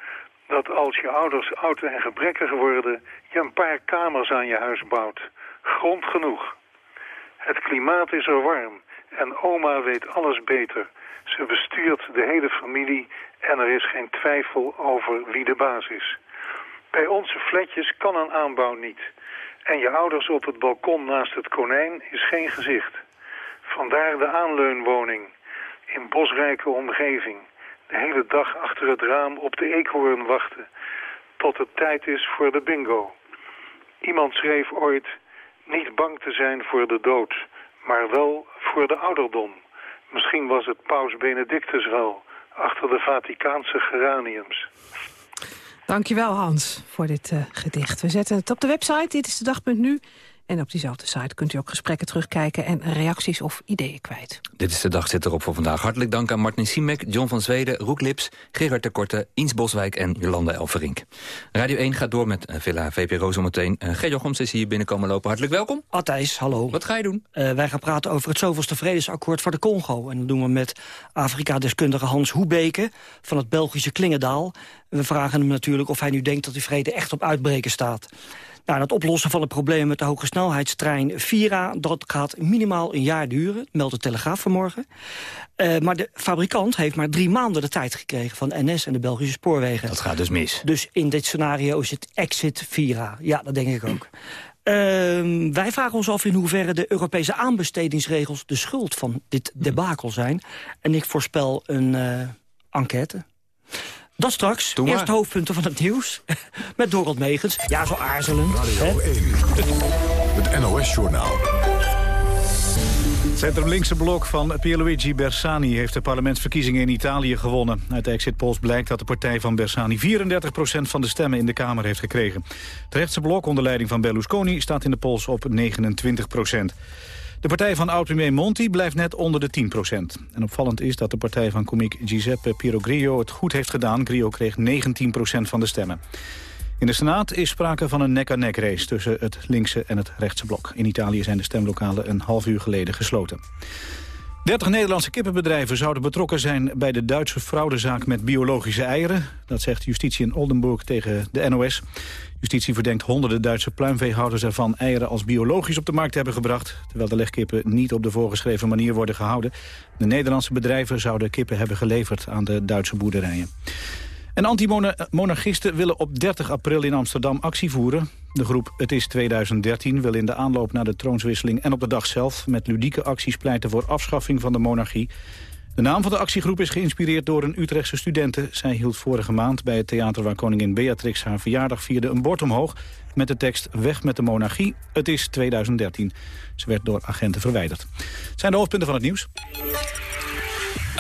S23: dat als je ouders oud en gebrekkig worden... je een paar kamers aan je huis bouwt. Grond genoeg. Het klimaat is er warm en oma weet alles beter. Ze bestuurt de hele familie en er is geen twijfel over wie de baas is. Bij onze flatjes kan een aanbouw niet. En je ouders op het balkon naast het konijn is geen gezicht. Vandaar de aanleunwoning. In bosrijke omgeving. De hele dag achter het raam op de eekhoorn wachten. Tot het tijd is voor de bingo. Iemand schreef ooit... Niet bang te zijn voor de dood, maar wel voor de ouderdom. Misschien was het paus Benedictus wel, achter de Vaticaanse geraniums.
S8: Dankjewel Hans voor dit uh, gedicht. We zetten het op de website, dit is de dag.nu. En op diezelfde site kunt u ook gesprekken terugkijken... en reacties of ideeën kwijt.
S9: Dit is de dag zit erop voor vandaag. Hartelijk dank aan Martin Siemek, John van Zweden, Roek Lips... Gerard de Korte, Iens Boswijk en Jolanda Elverink. Radio 1 gaat door met eh, Villa VPRO zometeen. Uh, Ger Jochems is hier binnenkomen lopen. Hartelijk welkom.
S24: Matthijs, hallo.
S9: Wat ga je doen?
S24: Uh, wij gaan praten over het zoveelste vredesakkoord voor de Congo. En dat doen we met Afrika-deskundige Hans Hoebeke... van het Belgische Klingendaal. We vragen hem natuurlijk of hij nu denkt dat die vrede echt op uitbreken staat. Nou, het oplossen van het probleem met de hogesnelheidstrein Vira... dat gaat minimaal een jaar duren, meldt de Telegraaf vanmorgen. Uh, maar de fabrikant heeft maar drie maanden de tijd gekregen... van NS en de Belgische spoorwegen.
S9: Dat gaat dus mis.
S24: Dus in dit scenario is het exit Vira. Ja, dat denk ik ook. Uh, wij vragen ons af in hoeverre de Europese aanbestedingsregels... de schuld van dit debakel zijn. En ik voorspel een uh, enquête. Dat straks. Eerst hoofdpunten van het nieuws. Met Dorot Megens. Ja, zo aarzelend.
S1: Radio 1. Het NOS-journaal.
S2: Centrum-linkse blok van Pierluigi Bersani heeft de parlementsverkiezingen in Italië gewonnen. Uit de exit polls blijkt dat de partij van Bersani 34% van de stemmen in de Kamer heeft gekregen. Het rechtse blok onder leiding van Berlusconi staat in de polls op 29 de partij van oud-premier Monti blijft net onder de 10% En opvallend is dat de partij van komiek Giuseppe Pirogrio het goed heeft gedaan. Grio kreeg 19% van de stemmen. In de Senaat is sprake van een nek-aan-nek race tussen het linkse en het rechtse blok. In Italië zijn de stemlokalen een half uur geleden gesloten. 30 Nederlandse kippenbedrijven zouden betrokken zijn bij de Duitse fraudezaak met biologische eieren. Dat zegt justitie in Oldenburg tegen de NOS. Justitie verdenkt honderden Duitse pluimveehouders ervan eieren als biologisch op de markt te hebben gebracht, terwijl de legkippen niet op de voorgeschreven manier worden gehouden. De Nederlandse bedrijven zouden kippen hebben geleverd aan de Duitse boerderijen. En anti-monarchisten willen op 30 april in Amsterdam actie voeren. De groep Het is 2013 wil in de aanloop naar de troonswisseling en op de dag zelf... met ludieke acties pleiten voor afschaffing van de monarchie. De naam van de actiegroep is geïnspireerd door een Utrechtse studente. Zij hield vorige maand bij het theater waar koningin Beatrix haar verjaardag vierde... een bord omhoog met de tekst Weg met de monarchie, het is 2013. Ze werd door agenten verwijderd. Het zijn de hoofdpunten van het nieuws.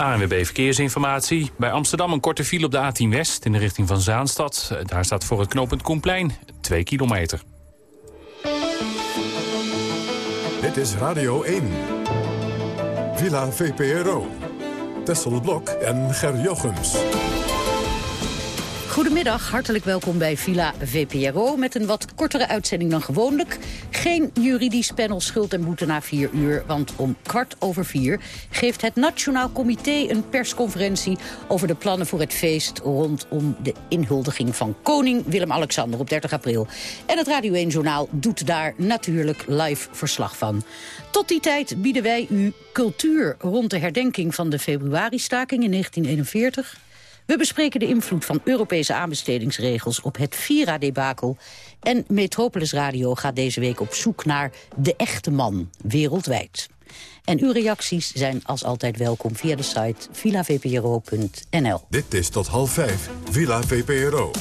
S25: ANWB Verkeersinformatie. Bij Amsterdam een korte file op de A10 West in de richting van Zaanstad. Daar staat voor het knooppunt Koenplein 2 kilometer.
S1: Dit is Radio 1. Villa VPRO. Tessel Blok en Ger Jochems.
S26: Goedemiddag, hartelijk welkom bij Villa VPRO... met een wat kortere uitzending dan gewoonlijk. Geen juridisch panel schuld en boete na vier uur... want om kwart over vier geeft het Nationaal Comité een persconferentie... over de plannen voor het feest rondom de inhuldiging van koning Willem-Alexander op 30 april. En het Radio 1-journaal doet daar natuurlijk live verslag van. Tot die tijd bieden wij u cultuur rond de herdenking van de februaristaking in 1941... We bespreken de invloed van Europese aanbestedingsregels op het Vira-debakel. En Metropolis Radio gaat deze week op zoek naar de echte man wereldwijd. En uw reacties zijn als altijd welkom via de site villavpro.nl.
S1: Dit is tot half vijf, Villa VPRO.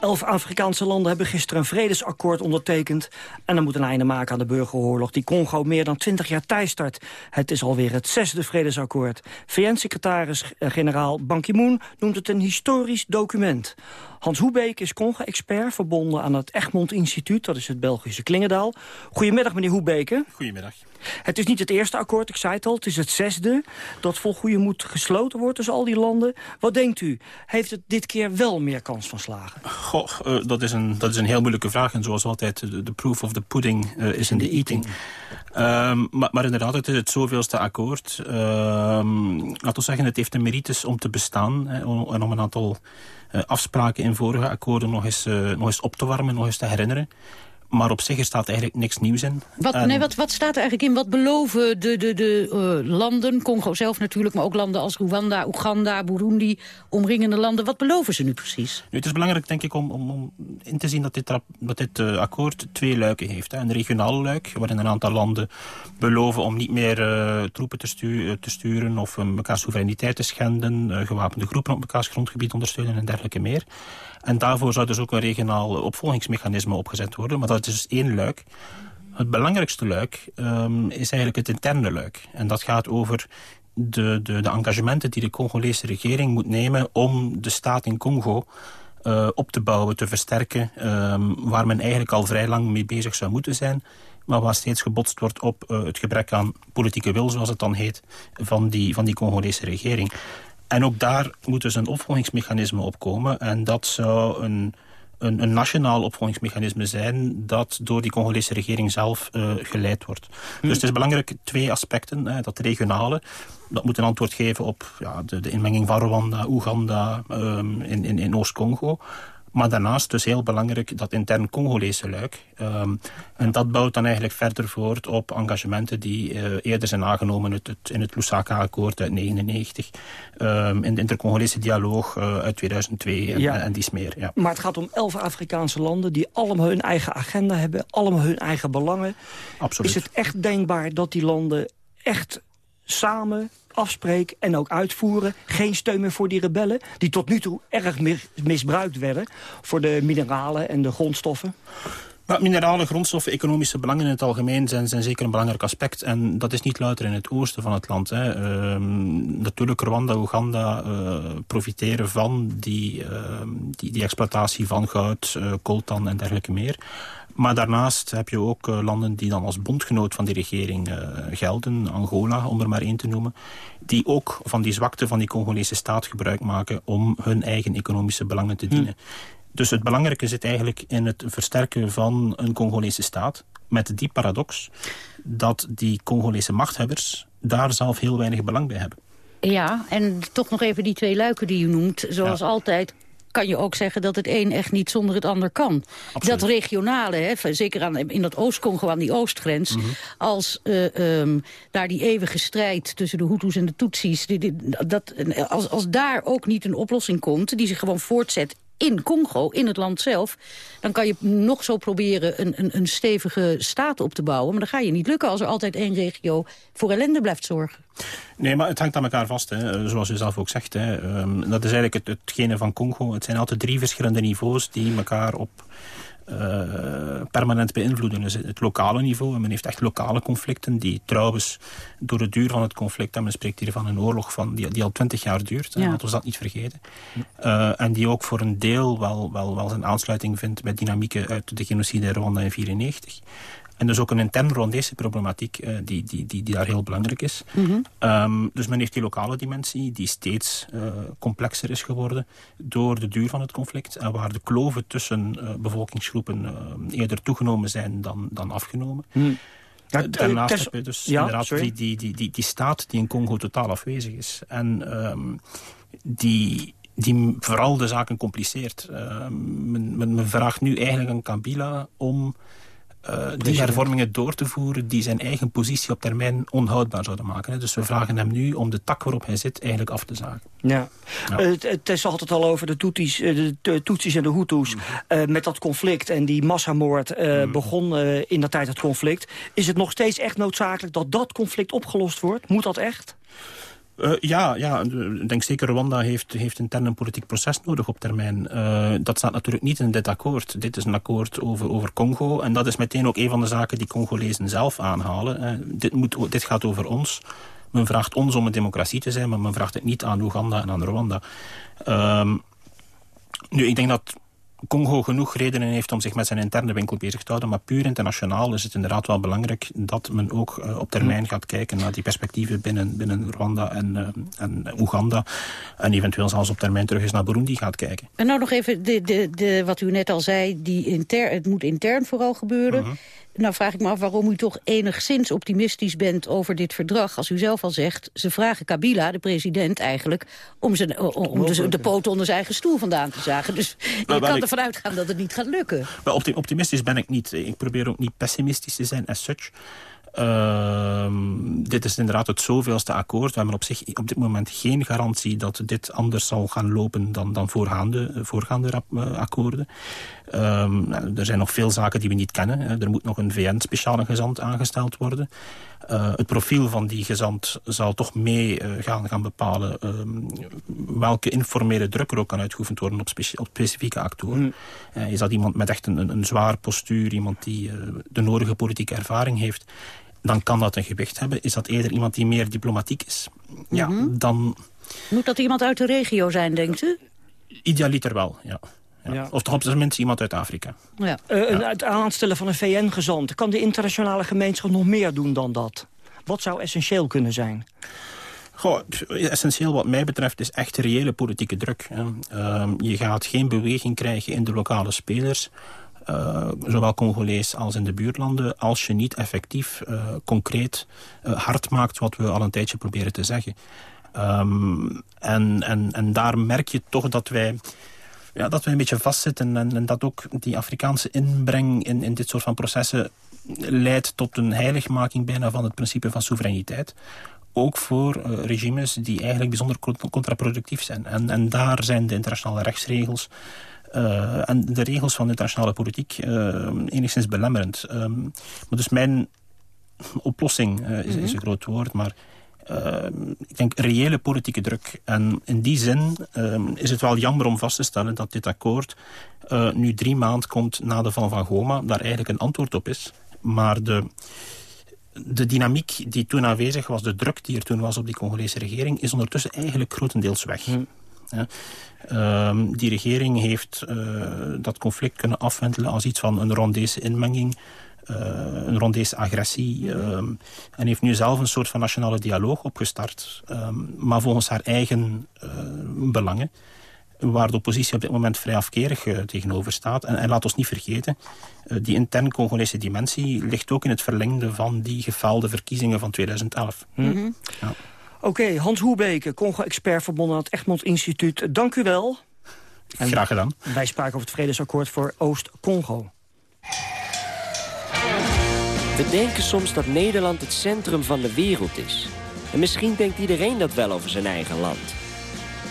S24: Elf Afrikaanse landen hebben gisteren een vredesakkoord ondertekend. En dan moet een einde maken aan de burgeroorlog die Congo meer dan twintig jaar teistert. Het is alweer het zesde vredesakkoord. VN-secretaris-generaal Ban Ki-moon noemt het een historisch document. Hans Hoebeek is Congo-expert, verbonden aan het Egmond Instituut. Dat is het Belgische Klingendaal. Goedemiddag, meneer Hoebeke.
S27: Goedemiddag.
S24: Het is niet het eerste akkoord, ik zei het al. Het is het zesde dat vol goede moed gesloten wordt tussen al die landen. Wat denkt u? Heeft het dit keer wel meer kans van slagen?
S27: Goh, uh, dat, is een, dat is een heel moeilijke vraag. En zoals altijd, de, proof of the pudding uh, is in the eating. Um, maar, maar, inderdaad, het is het zoveelste akkoord. Um, laten we zeggen, het heeft de merites om te bestaan. Hè, en om een aantal afspraken in vorige akkoorden nog eens, nog eens op te warmen, nog eens te herinneren. Maar op zich staat eigenlijk niks nieuws in.
S26: Wat, nee, wat, wat staat er eigenlijk in? Wat beloven de, de, de uh, landen, Congo zelf natuurlijk... maar ook landen als Rwanda, Oeganda, Burundi, omringende landen... wat beloven ze nu precies?
S27: Nu, het is belangrijk, denk ik, om, om, om in te zien dat dit, dat dit uh, akkoord twee luiken heeft. Hè. Een regionaal luik, waarin een aantal landen beloven... om niet meer uh, troepen te, stu te, sturen of elkaar soevereiniteit te schenden... gewapende groepen op mekaars grondgebied ondersteunen en dergelijke meer... En daarvoor zou dus ook een regionaal opvolgingsmechanisme opgezet worden. Maar dat is dus één luik. Het belangrijkste luik um, is eigenlijk het interne luik. En dat gaat over de, de, de engagementen die de Congolese regering moet nemen... om de staat in Congo uh, op te bouwen, te versterken... Um, waar men eigenlijk al vrij lang mee bezig zou moeten zijn maar waar steeds gebotst wordt op uh, het gebrek aan politieke wil, zoals het dan heet, van die, van die Congolese regering. En ook daar moet dus een opvolgingsmechanisme op komen. En dat zou een, een, een nationaal opvolgingsmechanisme zijn... dat door die Congolese regering zelf uh, geleid wordt. Dus het is belangrijk, twee aspecten. Dat regionale, dat moet een antwoord geven op ja, de, de inmenging van Rwanda, Oeganda um, in, in, in Oost-Congo... Maar daarnaast dus heel belangrijk dat intern Congolese luik. Um, en dat bouwt dan eigenlijk verder voort op engagementen die uh, eerder zijn aangenomen in het, in het Lusaka-akkoord uit 1999. Um, in de intercongolese dialoog uh, uit 2002 en,
S24: ja.
S27: en die meer. Ja.
S24: Maar het gaat om elf Afrikaanse landen die allemaal hun eigen agenda hebben. Allemaal hun eigen belangen.
S27: Absoluut.
S24: Is het echt denkbaar dat die landen echt samen afspreek en ook uitvoeren. Geen steun meer voor die rebellen, die tot nu toe erg misbruikt werden... voor de mineralen en de grondstoffen.
S27: Maar mineralen, grondstoffen, economische belangen in het algemeen zijn, zijn zeker een belangrijk aspect. En dat is niet louter in het oosten van het land. Hè. Uh, natuurlijk Rwanda, Oeganda uh, profiteren van die, uh, die, die, exploitatie van goud, uh, coltan en dergelijke meer. Maar daarnaast heb je ook uh, landen die dan als bondgenoot van die regering uh, gelden. Angola, om er maar één te noemen. Die ook van die zwakte van die Congolese staat gebruik maken... om hun eigen economische belangen te dienen. Hm. Dus het belangrijke zit eigenlijk in het versterken van een Congolese staat. Met die paradox dat die Congolese machthebbers daar zelf heel weinig belang bij hebben.
S26: Ja, en toch nog even die twee luiken die u noemt. Zoals ja. altijd kan je ook zeggen dat het een echt niet zonder het ander kan.
S27: Absoluut.
S26: Dat regionale, hè, zeker aan, in dat Oost-Congo aan die oostgrens...
S27: Mhm.
S26: Mm -hmm. als uh, um, daar die eeuwige strijd tussen de Hutus en de Tutsis... Die, die, dat, als, als daar ook niet een oplossing komt die zich gewoon voortzet in Congo, in het land zelf... dan kan je nog zo proberen een, een, een stevige staat op te bouwen. Maar dan ga je niet lukken als er altijd één regio voor ellende blijft zorgen.
S27: Nee, maar het hangt aan elkaar vast, hè. zoals u zelf ook zegt. Hè. Um, dat is eigenlijk het, hetgene van Congo. Het zijn altijd drie verschillende niveaus die elkaar op permanent beïnvloeden. Dus het lokale niveau, en men heeft echt lokale conflicten... die trouwens door de duur van het conflict... en men spreekt hier van een oorlog van, die, die al twintig jaar duurt, ja. laten we dat niet vergeten. Uh, en die ook voor een deel wel, wel, wel zijn aansluiting vindt... met dynamieken uit de genocide in Rwanda in 1994. En dus ook een interne Rwandese problematiek uh, die, die, die, die daar heel belangrijk is.
S26: Mm -hmm.
S27: um, dus men heeft die lokale dimensie die steeds uh, complexer is geworden door de duur van het conflict. En waar de kloven tussen uh, bevolkingsgroepen eerder toegenomen zijn dan, dan afgenomen.
S24: Mm.
S27: Ja, Daarnaast heb je dus ja, inderdaad die, die, die, die, die staat die in Congo totaal afwezig is. En um, die, die vooral de zaken compliceert. men, men, men vraagt nu eigenlijk aan Kabila om uh, die hervormingen door te voeren die zijn eigen positie op termijn onhoudbaar zouden maken. Hè. Dus we vragen hem nu om de tak waarop hij zit eigenlijk af te zagen.
S24: Ja. ja. Uh, het is altijd al over de Tutsis, de, de Tutsis en de Hutus mm. uh, met dat conflict en die massamoord mm. begon in dat tijd het conflict. Is het nog steeds echt noodzakelijk dat dat conflict opgelost wordt? Moet dat echt?
S27: Uh, ja, ja, ik denk zeker Rwanda heeft, heeft intern een politiek proces nodig op termijn. Uh, dat staat natuurlijk niet in dit akkoord. Dit is een akkoord over, over Congo. En dat is meteen ook een van de zaken die Congolezen zelf aanhalen. Dit, moet, dit gaat over ons. Men vraagt ons om een democratie te zijn, maar men vraagt het niet aan Oeganda en aan Rwanda. Ehm, nu, ik denk dat Congo genoeg redenen heeft om zich met zijn interne winkel bezig te houden. Maar puur internationaal is het inderdaad wel belangrijk dat men ook uh, op termijn gaat kijken naar die perspectieven binnen, binnen Rwanda en, uh, en Oeganda. En eventueel zelfs op termijn terug eens naar Burundi gaat kijken.
S26: En nou nog even de, de, de, wat u net al zei, die inter, het moet intern vooral gebeuren.
S27: Mhm.
S26: -huh. Nou vraag ik me af waarom u toch enigszins optimistisch bent over dit verdrag. Als u zelf al zegt, ze vragen Kabila, de president eigenlijk... om, zijn, om de, de poten onder zijn eigen stoel vandaan te zagen. Dus
S27: Nou,
S26: je kan
S27: ik-
S26: ervan uitgaan dat het niet gaat lukken.
S27: Maar opti- optimistisch ben ik niet. Ik probeer ook niet pessimistisch te zijn as such. Ehm, dit is inderdaad het zoveelste akkoord. We hebben op zich op dit moment geen garantie dat dit anders zal gaan lopen dan, dan voorgaande, voorgaande rap- eh, akkoorden. Ehm, nou, er zijn nog veel zaken die we niet kennen. hè. Er moet nog een VN-speciale gezant aangesteld worden. Eh, het profiel van die gezant zal toch mee eh, gaan, gaan bepalen ehm, welke informele druk er ook kan uitgeoefend worden op, speci- op specifieke actoren. Eh, is dat iemand met echt een, een, een zwaar postuur, iemand die de nodige politieke ervaring heeft, dan kan dat een gewicht hebben. Is dat eerder iemand die meer diplomatiek is? Ja, dan
S26: Moet dat iemand uit de regio zijn, denkt u?
S27: idealiter wel, ja. Ja. Of toch op zijn minst iemand uit Afrika.
S24: Ja. Uh, Het aanstellen van een VN-gezant. Kan de internationale gemeenschap nog meer doen dan dat? Wat zou essentieel kunnen zijn?
S27: Goh, essentieel wat mij betreft is echt reële politieke druk. Uh, je gaat geen beweging krijgen in de lokale spelers... Uh, zowel Congolees als in de buurlanden... als je niet effectief, uh, concreet, uh, hard maakt... wat we al een tijdje proberen te zeggen. Um, en, en, en daar merk je toch dat wij ja, dat we een beetje vastzitten en, en dat ook die Afrikaanse inbreng in, in dit soort van processen leidt tot een heiligmaking bijna van het principe van soevereiniteit. Ook voor uh, regimes die eigenlijk bijzonder contraproductief zijn. En, en daar zijn de internationale rechtsregels uh, en de regels van de internationale politiek uh, enigszins belemmerend. Um, maar dus mijn oplossing is, mm -hmm. is, een groot woord, maar ik denk reële politieke druk. En in die zin uh, is het wel jammer om vast te stellen dat dit akkoord uh, nu drie maanden komt na de val van Goma, daar eigenlijk een antwoord op is. Maar de, de dynamiek die toen aanwezig was, de druk die er toen was op die Congolese regering, is ondertussen eigenlijk grotendeels weg. Mm. Ja. Uh, die regering heeft uh, dat conflict kunnen afwentelen als iets van een Rwandese inmenging. Uh, een Rwandese agressie. Um, en heeft nu zelf een soort van nationale dialoog opgestart. Um, maar volgens haar eigen uh, belangen. Waar de oppositie op dit moment vrij afkerig uh, tegenover staat. En, en laat ons niet vergeten, die interne Congolese dimensie ligt ook in het verlengde van die gefaalde verkiezingen van 2011. Mm -hmm.
S24: ja. Oké, okay, Hans Hoebeke, Congo-expert verbonden aan het Egmond Instituut. Dank u wel.
S27: En Graag gedaan.
S24: Wij spraken over het vredesakkoord voor Oost-Congo.
S28: We denken soms dat Nederland het centrum van de wereld is. En misschien denkt iedereen dat wel over zijn eigen land.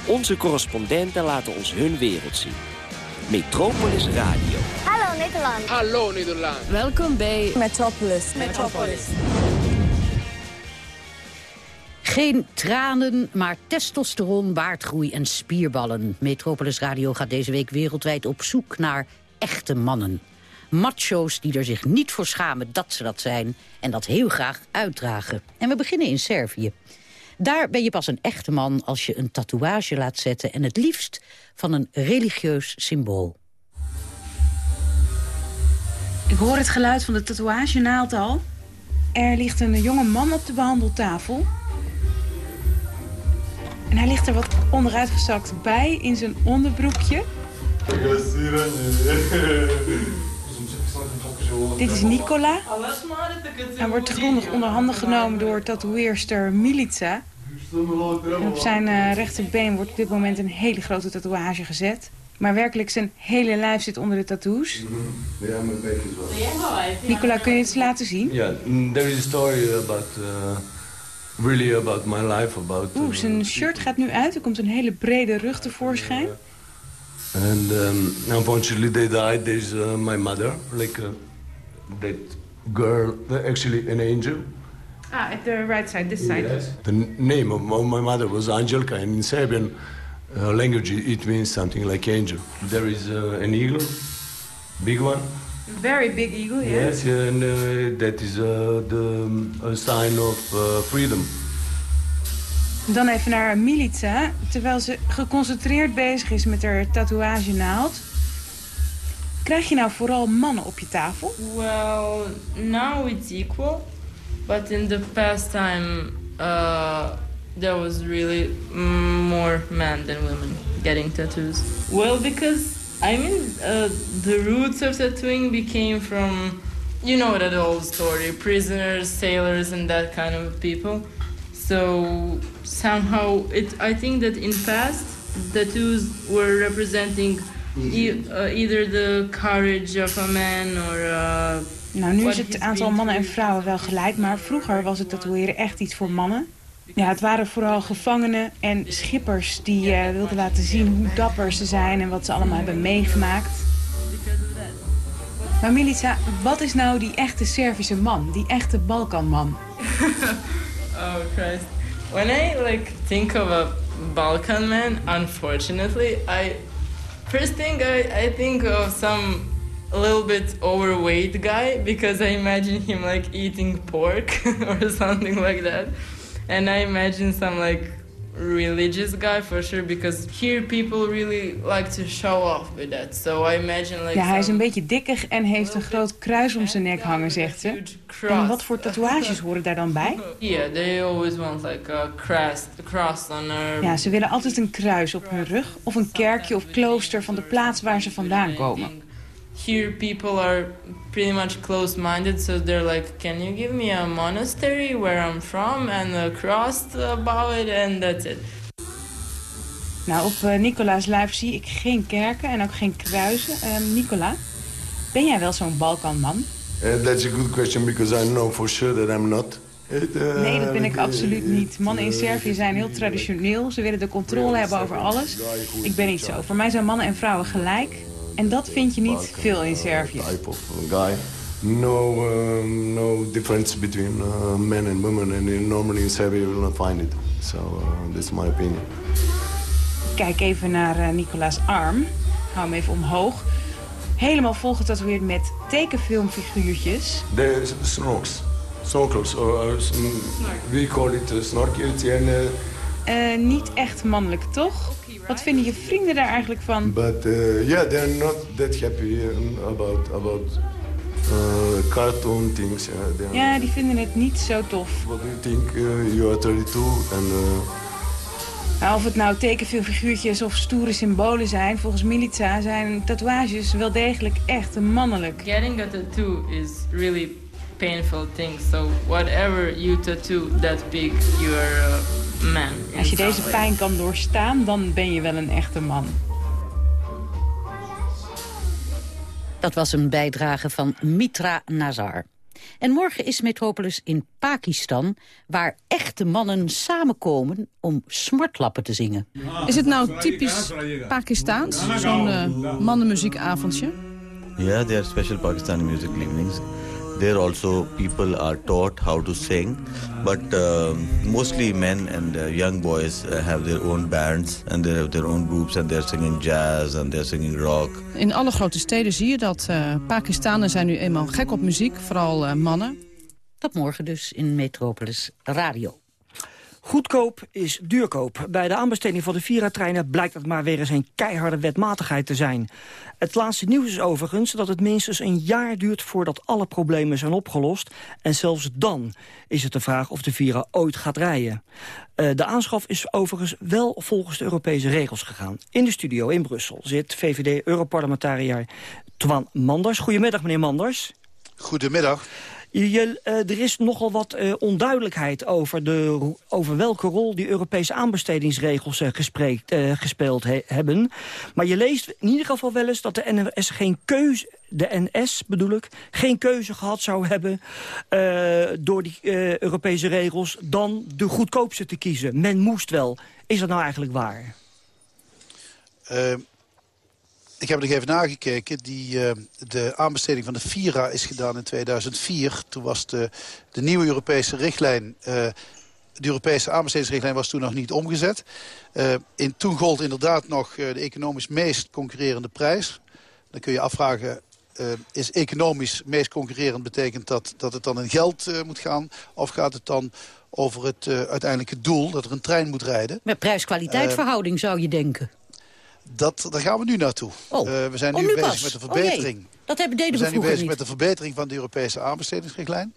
S28: Onze correspondenten laten ons hun wereld zien. Metropolis Radio.
S29: Hallo Nederland.
S30: Hallo Nederland.
S29: Welkom bij Metropolis. Metropolis.
S26: Geen tranen, maar testosteron, baardgroei en spierballen. Metropolis Radio gaat deze week wereldwijd op zoek naar echte mannen. Macho's die er zich niet voor schamen dat ze dat zijn... en dat heel graag uitdragen. En we beginnen in Servië. Daar ben je pas een echte man als je een tatoeage laat zetten... en het liefst van een religieus symbool.
S31: Ik hoor het geluid van de tatoeagenaald al. Er ligt een jonge man op de behandeltafel. En hij ligt er wat onderuitgezakt bij in zijn onderbroekje. Dit is Nicola. Hij wordt grondig onderhanden genomen door tatoeëerster Milica. En op zijn uh, rechterbeen wordt op dit moment een hele grote tatoeage gezet. Maar werkelijk zijn hele lijf zit onder de tattoos.
S32: Ja, mijn bek is wel.
S31: Nicola, kun je het laten zien?
S32: Ja, yeah, there is a story about... Uh, really about my life, about...
S31: Oeh, zijn shirt gaat nu uit. Er komt een hele brede rug tevoorschijn.
S32: And um, unfortunately they died. There's uh, my mother, like uh, that girl, actually an angel.
S31: Ah, at the right side, this side.
S32: Yes. The name of my mother was Angelka, and in Serbian uh, language it means something like angel. There is uh, an eagle, big one.
S31: Very big eagle,
S32: yes. Yes, and uh, that is uh, the a sign of freedom.
S31: Dan even naar Milica. Terwijl ze geconcentreerd bezig is met haar tatoeagenaald. Krijg je nou vooral mannen op je tafel?
S33: Well, now it's equal. But in the past time, uh, there was really more men than women getting tattoos. Well, because, I mean, uh, the roots of tattooing became from, you know that old story, prisoners, sailors, and that kind of people. So somehow, it. I think that in past, tattoos were representing e uh, either the courage of a man or. Uh,
S31: nou, nu is het aantal mannen en vrouwen wel gelijk, maar vroeger was het tatoeëren echt iets voor mannen. Ja, het waren vooral gevangenen en schippers die uh, wilden laten zien hoe dapper ze zijn en wat ze allemaal hebben meegemaakt. Maar Milica, wat is nou die echte Servische man, die echte Balkanman?
S33: Oh Christ. When I like think of a Balkan man, unfortunately, I first thing I, I think of some little bit overweight guy because I imagine him like eating pork or something like that. And I imagine some like religious guy for sure because here people really like to show off with that. So I imagine like
S31: Ja, hij is een beetje dikkig en heeft een groot kruis om zijn nek hangen, zegt ze. En wat voor tatoeages horen daar dan bij?
S33: Yeah, they always want like a cross, a cross on their
S31: Ja, ze willen altijd een kruis op hun rug of een kerkje of klooster van de plaats waar ze vandaan komen.
S33: Here people are pretty much close-minded, so they're like, can you give me a monastery where I'm from and a cross about it and that's it.
S31: Nou, op eh, Nicola's lijf zie ik geen kerken en ook geen kruisen. Ehm, Nicola, ben jij wel zo'n Balkanman?
S32: Uh, that's a good question because I know for sure that I'm not. Uh,
S31: Nee, dat ben ik absoluut niet. Mannen in Servië zijn heel traditioneel. Ze willen de controle hebben over alles. Ik ben niet zo. Voor mij zijn mannen en vrouwen gelijk. En dat vind je niet veel in Servië.
S32: type of guy. No, um, no difference between uh, men and women, and normally in Serbia you will not find it. So uh, that's my opinion.
S31: Kijk even naar eh, Nicola's arm. Hou hem even omhoog. Helemaal vol getatoeëerd met tekenfilmfiguurtjes.
S32: There's snorks, snorkels, or uh, sn- we call it uh, snorkels, uh,
S31: Eh, niet echt mannelijk, toch? Wat vinden je vrienden daar eigenlijk van?
S32: but uh, yeah, they're not that happy um, about about uh, cartoon things. Uh,
S31: Ja, die vinden het niet zo tof.
S32: What do you think? Uh, you are 32 and. Uh,
S31: Nou, of het nou tekenfilmfiguurtjes of stoere symbolen zijn... volgens Milica zijn tatoeages wel degelijk echt mannelijk.
S33: Getting a tattoo is really painful thing, so whatever you tattoo that big, you are a man.
S31: Als je deze pijn kan doorstaan, dan ben je wel een echte man.
S26: Dat was een bijdrage van Mitra Nazar. En morgen is Metropolis in Pakistan... waar echte mannen samenkomen om smartlappen te zingen.
S30: Is het nou typisch Pakistaans, zo'n eh, mannenmuziekavondje?
S34: Yeah, there are special Pakistani music evenings. There also people are taught how to sing, but um mostly men and uh, young boys uh, have their own bands and they have their own groups and they're singing jazz and they're singing rock.
S30: In alle grote steden zie je dat uh, Pakistanen zijn nu eenmaal gek op muziek, vooral uh, mannen.
S26: Dat morgen dus in Metropolis Radio.
S24: Goedkoop is duurkoop. Bij de aanbesteding van de Vira-treinen blijkt dat maar weer eens een keiharde wetmatigheid te zijn. Het laatste nieuws is overigens dat het minstens een jaar duurt voordat alle problemen zijn opgelost. En zelfs dan is het de vraag of de Vira ooit gaat rijden. Uh, de aanschaf is overigens wel volgens de Europese regels gegaan. In de studio in Brussel zit VVD-Europarlementariër Twan Manders. Goedemiddag meneer Manders.
S35: Goedemiddag.
S24: Je, uh, er is nogal wat uh, onduidelijkheid over, de, over welke rol die Europese aanbestedingsregels uh, gespreekt, gespeeld he, hebben. Maar je leest in ieder geval wel eens dat de NS geen keuze, de NS bedoel ik, geen keuze gehad zou hebben door die Europese regels dan de goedkoopste te kiezen. Men moest wel. Is dat nou eigenlijk waar?
S35: Ehm, Ik heb nog even nagekeken. Die, uh, de aanbesteding van de Vira is gedaan in 2004. Toen was de, de nieuwe Europese richtlijn... Uh, de Europese aanbestedingsrichtlijn was toen nog niet omgezet. Uh, in, toen gold inderdaad nog de economisch meest concurrerende prijs. Dan kun je afvragen... is economisch meest concurrerend betekent dat, dat het dan in geld moet gaan? Of gaat het dan over het uiteindelijke doel dat er een trein moet rijden?
S26: Met prijs-kwaliteitverhouding zou je denken.
S35: Dat, daar gaan we nu naartoe.
S26: Oh.
S35: Uh, we zijn nu,
S26: oh, nu
S35: bezig
S26: pas.
S35: met de verbetering.
S26: Oh, dat hebben deden
S35: we zijn
S26: we
S35: nu bezig
S26: niet.
S35: met de verbetering van de Europese aanbestedingsrichtlijn.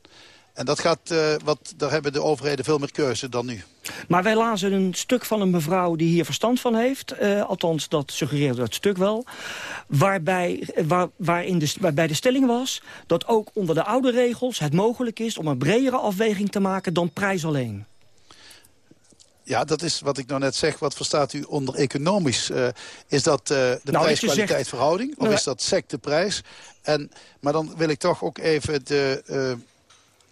S35: En dat gaat, uh, wat, daar hebben de overheden veel meer keuze dan nu.
S24: Maar wij lazen een stuk van een mevrouw die hier verstand van heeft. Uh, althans, dat suggereerde het stuk wel. Waarbij, waar, waarin de, waarbij de stelling was dat ook onder de oude regels het mogelijk is... om een bredere afweging te maken dan prijs alleen.
S35: Ja, dat is wat ik nou net zeg. Wat verstaat u onder economisch? Uh, is dat uh, de
S24: nou,
S35: prijs-kwaliteit verhouding? Of
S24: nou,
S35: is dat sec de prijs? En, maar dan wil ik toch ook even de, uh,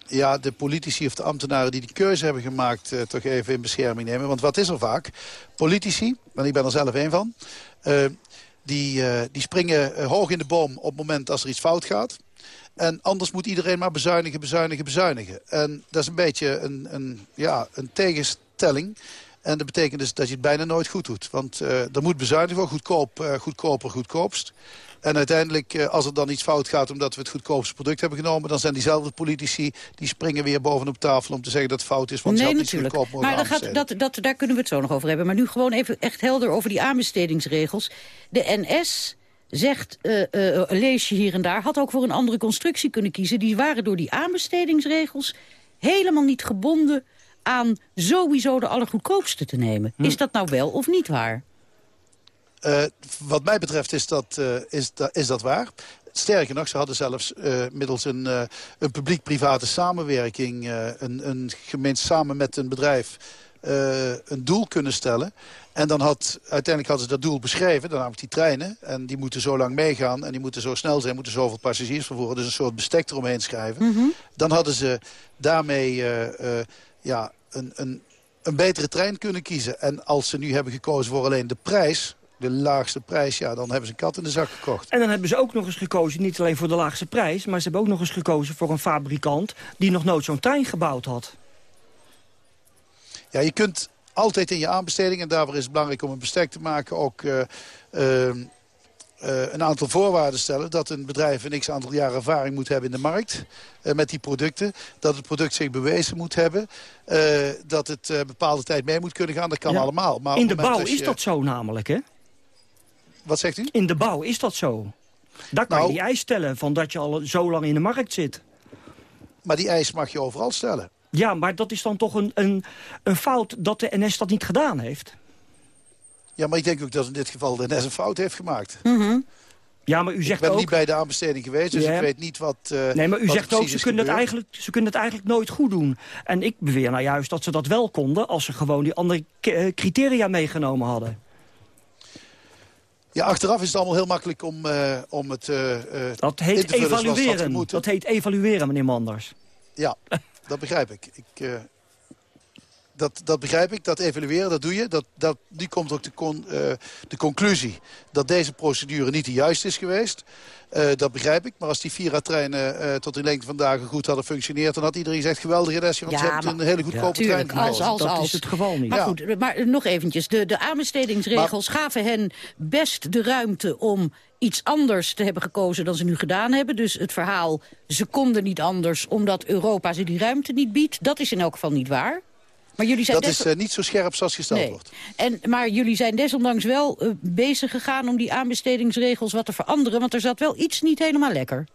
S35: ja, de politici of de ambtenaren... die die keuze hebben gemaakt, toch even in bescherming nemen. Want wat is er vaak? Politici, want ik ben er zelf een van... die, die springen hoog in de boom op het moment als er iets fout gaat. En anders moet iedereen maar bezuinigen, bezuinigen, bezuinigen. En dat is een beetje een, een, ja, een tegenstelling. En dat betekent dus dat je het bijna nooit goed doet. Want uh, er moet bezuinigen worden, goedkoop, uh, goedkoper, goedkoopst. En uiteindelijk, uh, als er dan iets fout gaat omdat we het goedkoopste product hebben genomen... dan zijn diezelfde politici die springen weer bovenop tafel om te zeggen dat het fout is. Want
S26: nee,
S35: ze
S26: natuurlijk.
S35: Niet goedkoop
S26: maar gaat, dat, dat, daar kunnen we het zo nog over hebben. Maar nu gewoon even echt helder over die aanbestedingsregels. De NS zegt, uh, uh, lees je hier en daar, had ook voor een andere constructie kunnen kiezen. Die waren door die aanbestedingsregels helemaal niet gebonden aan sowieso de allergoedkoopste te nemen. Hm. Is dat nou wel of niet waar?
S35: Uh, wat mij betreft is dat, uh, is, da is dat waar. Sterker nog, ze hadden zelfs uh, middels een, een publiek-private samenwerking... een, een gemeente samen met een bedrijf een doel kunnen stellen. En dan had, uiteindelijk hadden ze dat doel beschreven, dan namelijk die treinen. En die moeten zo lang meegaan en die moeten zo snel zijn, moeten zoveel passagiers vervoeren. Dus een soort bestek eromheen schrijven. Mm -hmm. Dan hadden ze daarmee ja, een, een, een betere trein kunnen kiezen. En als ze nu hebben gekozen voor alleen de prijs de laagste prijs, ja, dan hebben ze een kat in de zak gekocht.
S24: En dan hebben ze ook nog eens gekozen, niet alleen voor de laagste prijs... maar ze hebben ook nog eens gekozen voor een fabrikant... die nog nooit zo'n trein gebouwd had.
S35: Ja, je kunt altijd in je aanbesteding... en daarvoor is het belangrijk om een bestek te maken... ook uh, uh, uh, een aantal voorwaarden stellen. Dat een bedrijf een x-aantal jaar ervaring moet hebben in de markt uh, met die producten. Dat het product zich bewezen moet hebben. Uh, dat het bepaalde tijd mee moet kunnen gaan. Dat kan ja. allemaal. Maar
S24: in de bouw is je... dat zo namelijk, hè?
S35: Wat zegt u?
S24: In de bouw is dat zo. Daar kan nou, je die eis stellen van dat je al zo lang in de markt zit.
S35: Maar die eis mag je overal stellen.
S24: Ja, maar dat is dan toch een, een, een fout dat de NS dat niet gedaan heeft?
S35: Ja, maar ik denk ook dat in dit geval de NS een fout heeft gemaakt.
S24: Mm -hmm. Ja, maar u zegt
S35: ik ben
S24: ook...
S35: niet bij de aanbesteding geweest, dus ja. ik weet niet wat uh,
S24: Nee, maar u zegt ook, ze kunnen,
S35: het
S24: eigenlijk, ze kunnen het eigenlijk nooit goed doen. En ik beweer nou juist dat ze dat wel konden... als ze gewoon die andere criteria meegenomen hadden.
S35: Ja, achteraf is het allemaal heel makkelijk om, uh, om het uh,
S24: Dat heet evalueren. Dat, dat heet evalueren, meneer Manders.
S35: Ja, dat begrijp ik. ik uh, dat, dat begrijp ik, dat evalueren, dat doe je. Dat, dat, die komt ook de, con, uh, de conclusie dat deze procedure niet de juiste is geweest. Uh, dat begrijp ik. Maar als die Vira-treinen uh, tot in lengte van dagen goed hadden functioneerd... dan had iedereen gezegd, geweldige NS, want ja, ze hebben een hele goedkope
S26: ja,
S35: trein
S26: als, als,
S24: Dat
S26: als.
S24: is het geval niet.
S26: Maar goed, maar nog eventjes. De, de aanbestedingsregels maar, gaven hen best de ruimte om iets anders te hebben gekozen dan ze nu gedaan hebben. Dus het verhaal, ze konden niet anders omdat Europa ze die ruimte niet biedt... dat is in elk geval niet waar. Maar jullie zijn
S35: dat is uh, niet zo scherp zoals gesteld
S26: nee.
S35: wordt.
S26: En, maar jullie zijn desondanks wel uh, bezig gegaan om die aanbestedingsregels wat te veranderen. Want er zat wel iets niet helemaal lekker.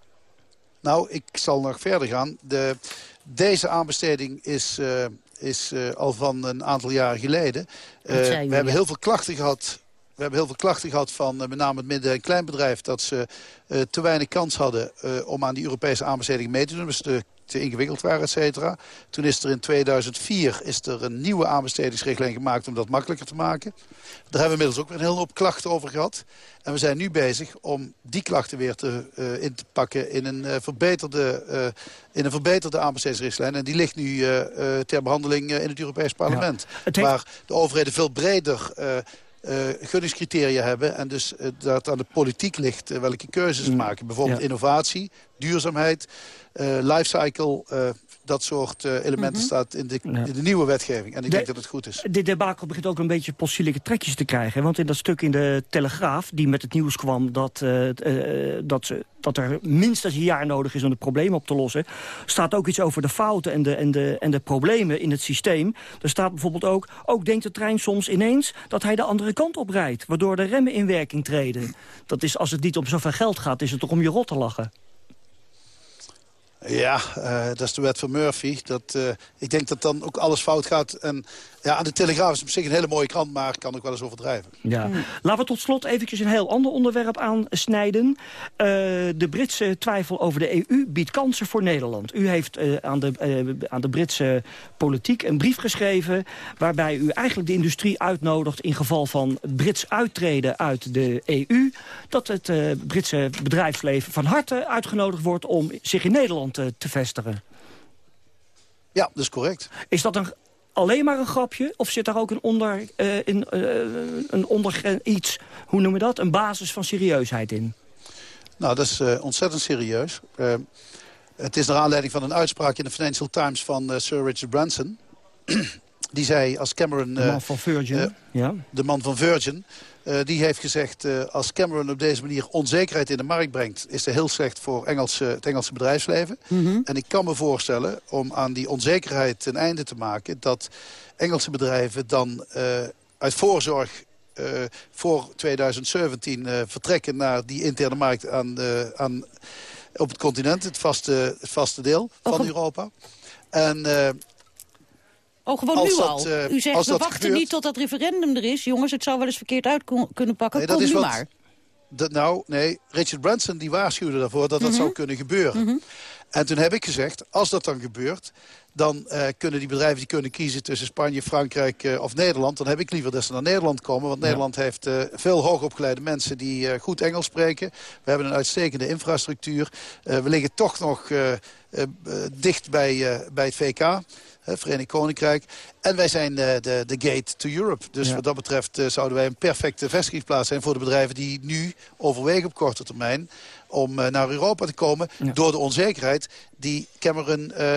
S35: Nou, ik zal nog verder gaan. De, deze aanbesteding is, uh, is al van een aantal jaren geleden. we hebben heel veel klachten gehad we hebben heel veel klachten gehad van met name het midden- en kleinbedrijf... dat ze uh, te weinig kans hadden uh, om aan die Europese aanbesteding mee te doen. Dus de te ingewikkeld waren, et cetera. Toen is er in 2004 is er een nieuwe aanbestedingsregeling gemaakt om dat makkelijker te maken. Daar hebben we inmiddels ook weer een hele hoop klachten over gehad. En we zijn nu bezig om die klachten weer te, uh, in te pakken in een, uh, verbeterde, uh, in een verbeterde aanbestedingsrichtlijn. En die ligt nu ter behandeling in het Europees Parlement. Ja, het heeft... Waar de overheden veel breder... Uh, gunningscriteria hebben. En dus uh, dat aan de politiek ligt uh, welke keuzes mm. maken. Bijvoorbeeld ja. innovatie, duurzaamheid, lifecycle. dat soort elementen mm -hmm. staat in de, ja. in de, nieuwe wetgeving. En ik de, denk dat het goed is.
S24: Dit debakel begint ook een beetje postzielijke trekjes te krijgen. Want in dat stuk in de Telegraaf, die met het nieuws kwam... dat, dat, ze, dat er minstens een jaar nodig is om de problemen op te lossen... staat ook iets over de fouten en de, en, de, en de problemen in het systeem. Er staat bijvoorbeeld ook... ook denkt de trein soms ineens dat hij de andere kant op rijdt... waardoor de remmen in werking treden. Dat is, als het niet om zoveel geld gaat, is het toch om je rot te lachen.
S35: Ja, uh, dat is de wet van Murphy. Dat, uh, ik denk dat dan ook alles fout gaat. En ja, aan de Telegraaf is op zich een hele mooie krant, maar kan ook wel eens overdrijven.
S24: Ja. Mm. Laten we tot slot eventjes een heel ander onderwerp aansnijden. Uh, de Britse twijfel over de EU biedt kansen voor Nederland. U heeft aan, de, aan de Britse politiek een brief geschreven... waarbij u eigenlijk de industrie uitnodigt in geval van Brits uittreden uit de EU... dat het Britse bedrijfsleven van harte uitgenodigd wordt om zich in Nederland te, te vestigen.
S35: Ja, dat is correct.
S24: Is dat een alleen maar een grapje? Of zit daar ook een onder, uh, in, uh, een onder iets, hoe noem je dat? Een basis van serieusheid in?
S35: Nou, dat is uh, ontzettend serieus. het is naar aanleiding van een uitspraak in de Financial Times van Sir Richard Branson. die zei als Cameron...
S24: De man van Virgin, ja.
S35: De man van Virgin. Uh, die heeft gezegd, uh, als Cameron op deze manier onzekerheid in de markt brengt... is dat heel slecht voor Engelse, het Engelse bedrijfsleven. Mm -hmm. En ik kan me voorstellen, om aan die onzekerheid een einde te maken... dat Engelse bedrijven dan uh, uit voorzorg voor 2017 vertrekken... naar die interne markt aan, aan, op het continent, het vaste, het vaste deel van oh, Europa. En
S26: Oh, gewoon nu al? Uh, U zegt, we wachten gebeurt... niet tot dat referendum er is. Jongens, het zou wel eens verkeerd uit kunnen pakken. Nee, Kom nu wat, maar.
S35: Dat, nou, nee, Richard Branson die waarschuwde daarvoor dat dat mm -hmm. zou kunnen gebeuren. Mm -hmm. En toen heb ik gezegd, als dat dan gebeurt... dan uh, kunnen die bedrijven die kunnen kiezen tussen Spanje, Frankrijk uh, of Nederland. Dan heb ik liever dat ze naar Nederland komen. Want ja. Nederland heeft uh, veel hoogopgeleide mensen die goed Engels spreken. We hebben een uitstekende infrastructuur. we liggen toch nog dicht bij, bij het VK. Verenigd Koninkrijk. En wij zijn de, de, de gate to Europe. Dus ja. wat dat betreft uh, zouden wij een perfecte vestigingsplaats zijn... voor de bedrijven die nu overwegen op korte termijn om naar Europa te komen... Ja. door de onzekerheid die Cameron uh,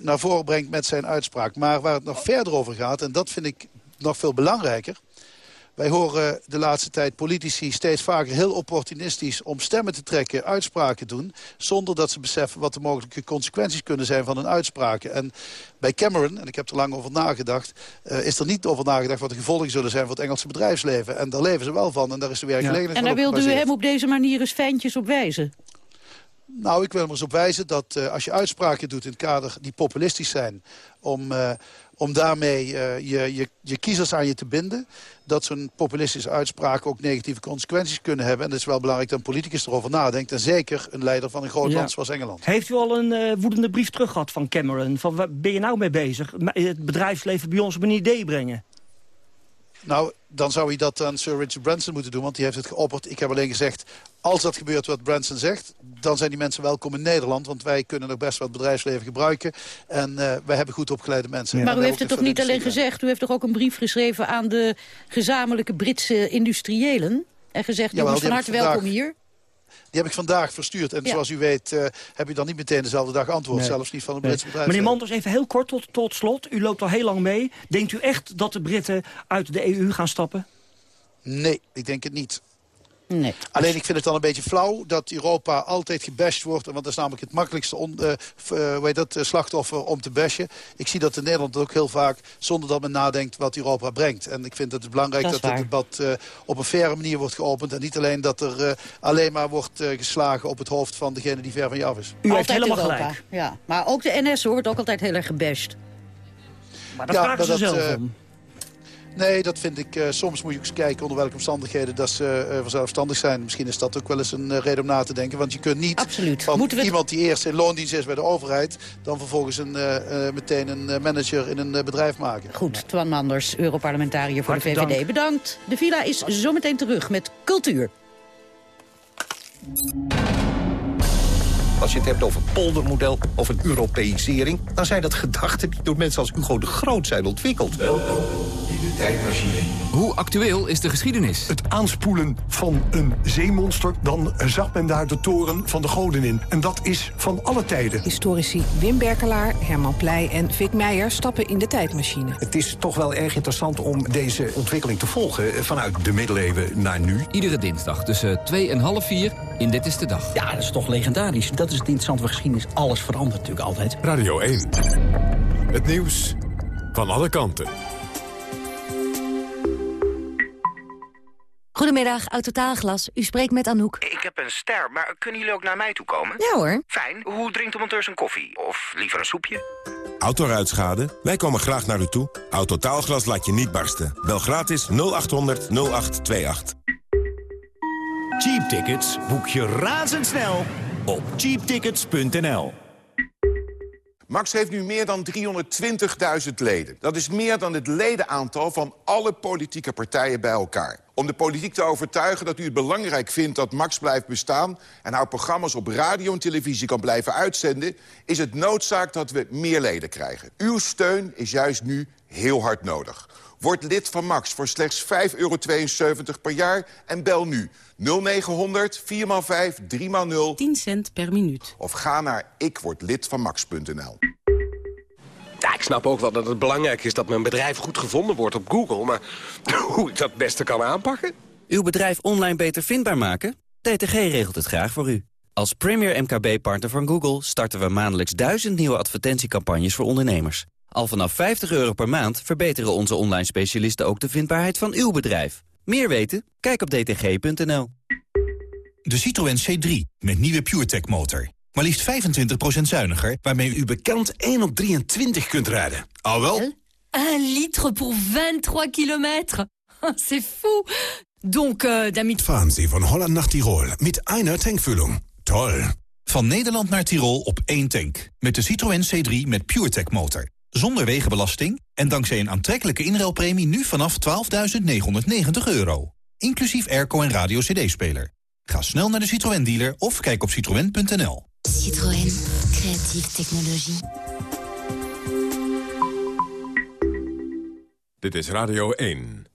S35: naar voren brengt met zijn uitspraak. Maar waar het nog verder over gaat, en dat vind ik nog veel belangrijker... Wij horen de laatste tijd politici steeds vaker heel opportunistisch... om stemmen te trekken, uitspraken doen... zonder dat ze beseffen wat de mogelijke consequenties kunnen zijn van hun uitspraken. En bij Cameron, en ik heb er lang over nagedacht... Uh, is er niet over nagedacht wat de gevolgen zullen zijn voor het Engelse bedrijfsleven. En daar leven ze wel van en daar is de werkgelegenheid
S26: ja. En daar wilde u hem op deze manier eens fijntjes op wijzen?
S35: Nou, ik wil hem eens op wijzen dat uh, als je uitspraken doet in het kader die populistisch zijn... om, uh, om daarmee uh, je, je, je kiezers aan je te binden... dat zo'n populistische uitspraken ook negatieve consequenties kunnen hebben. En het is wel belangrijk dat een politicus erover nadenkt. En zeker een leider van een groot ja. land zoals Engeland.
S24: Heeft u al een uh, woedende brief terug gehad van Cameron? Van waar ben je nou mee bezig? Het bedrijfsleven bij ons op een idee brengen?
S35: Nou, dan zou hij dat aan Sir Richard Branson moeten doen, want die heeft het geopperd. Ik heb alleen gezegd, als dat gebeurt wat Branson zegt... dan zijn die mensen welkom in Nederland, want wij kunnen nog best wat bedrijfsleven gebruiken. En uh, wij hebben goed opgeleide mensen.
S26: Ja. Maar u heeft het toch niet alleen gezegd, u heeft toch ook een brief geschreven... aan de gezamenlijke Britse industriëlen? En gezegd, jongens, van harte welkom hier?
S35: Die heb ik vandaag verstuurd. En ja. zoals u weet uh, heb je dan niet meteen dezelfde dag antwoord. Nee. Zelfs niet van het Britse nee. bedrijf.
S24: Meneer Manders, even heel kort tot, tot slot. U loopt al heel lang mee. Denkt u echt dat de Britten uit de EU gaan stappen?
S35: Nee, ik denk het niet.
S26: Nee.
S35: Alleen ik vind het dan een beetje flauw dat Europa altijd gebashed wordt. Want dat is namelijk het makkelijkste on, uh, uh, weet dat, uh, slachtoffer om te bashen. Ik zie dat in Nederland ook heel vaak zonder dat men nadenkt wat Europa brengt. En ik vind het belangrijk dat, dat het debat op een faire manier wordt geopend. En niet alleen dat er alleen maar wordt geslagen op het hoofd van degene die ver van je af is.
S26: U heeft helemaal Europa. gelijk. Ja. Maar ook de NS wordt ook altijd heel erg gebashed.
S24: Maar dat ja, vragen ze dat, zelf om.
S35: Nee, dat vind ik. Uh, soms moet je ook eens kijken onder welke omstandigheden dat ze uh, vanzelfstandig zijn. Misschien is dat ook wel eens een uh, reden om na te denken. Want je kunt niet
S26: Absoluut.
S35: van iemand die eerst in loondienst is bij de overheid... dan vervolgens een, meteen een manager in een bedrijf maken.
S26: Goed, Twan Manders, Europarlementariër voor Hartelijk de VVD. Dank. Bedankt. De villa is zometeen terug met cultuur.
S36: Als je het hebt over poldermodel of een Europeisering... dan zijn dat gedachten die door mensen als Hugo de Groot zijn ontwikkeld.
S37: Welkom in de tijdmachine.
S38: Hoe actueel is de geschiedenis?
S37: Het aanspoelen van een zeemonster, dan zag men daar de toren van de goden in. En dat is van alle tijden.
S8: Historici Wim Berkelaar, Herman Pleij en Vic Meijer stappen in de tijdmachine.
S37: Het is toch wel erg interessant om deze ontwikkeling te volgen... vanuit de middeleeuwen naar nu.
S38: Iedere dinsdag tussen 2 en half 4 in Dit is de Dag.
S24: Ja, dat is toch legendarisch. Dat is het interessante van geschiedenis. Alles verandert natuurlijk altijd.
S1: Radio 1. Het nieuws van alle kanten.
S39: Goedemiddag, Autotaalglas. U spreekt met Anouk.
S40: Ik heb een ster, maar kunnen jullie ook naar mij toe komen?
S39: Ja hoor.
S40: Fijn. Hoe drinkt de monteur zijn koffie? Of liever een soepje?
S41: Autoruitschade? Wij komen graag naar u toe. Autotaalglas laat je niet barsten. Bel gratis 0800 0828.
S36: Cheap tickets boek je razendsnel op cheaptickets.nl.
S42: Max heeft nu meer dan 320.000 leden. Dat is meer dan het ledenaantal van alle politieke partijen bij elkaar. Om de politiek te overtuigen dat u het belangrijk vindt dat Max blijft bestaan... en haar programma's op radio en televisie kan blijven uitzenden... is het noodzaak dat we meer leden krijgen. Uw steun is juist nu heel hard nodig. Word lid van Max voor slechts 5,72 euro per jaar en bel nu 0900 4x5 3x0
S26: 10 cent per minuut.
S42: Of ga naar ikwordlidvanmax.nl.
S43: Ja, ik snap ook wel dat het belangrijk is dat mijn bedrijf goed gevonden wordt op Google. Maar hoe ik dat het beste kan aanpakken?
S3: Uw bedrijf online beter vindbaar maken? DTG regelt het graag voor u. Als premier MKB-partner van Google starten we maandelijks duizend nieuwe advertentiecampagnes voor ondernemers. Al vanaf 50 euro per maand verbeteren onze online specialisten ook de vindbaarheid van uw bedrijf. Meer weten? Kijk op dtg.nl.
S44: De Citroën C3 met nieuwe PureTech motor. Maar liefst 25% zuiniger, waarmee u bekend 1 op 23 kunt rijden. Al wel?
S5: 1 litre voor 23 kilometer. C'est fou. Donc, euh, damit...
S44: Fahren Sie van Holland naar Tirol met einer tankvulling. Toll. Van Nederland naar Tirol op één tank. Met de Citroën C3 met PureTech motor. Zonder wegenbelasting en dankzij een aantrekkelijke inruilpremie nu vanaf 12.990 euro. Inclusief airco en radio cd-speler. Ga snel naar de Citroën dealer of kijk op citroën.nl.
S5: Citroën. Creatieve technologie.
S1: Dit is Radio 1.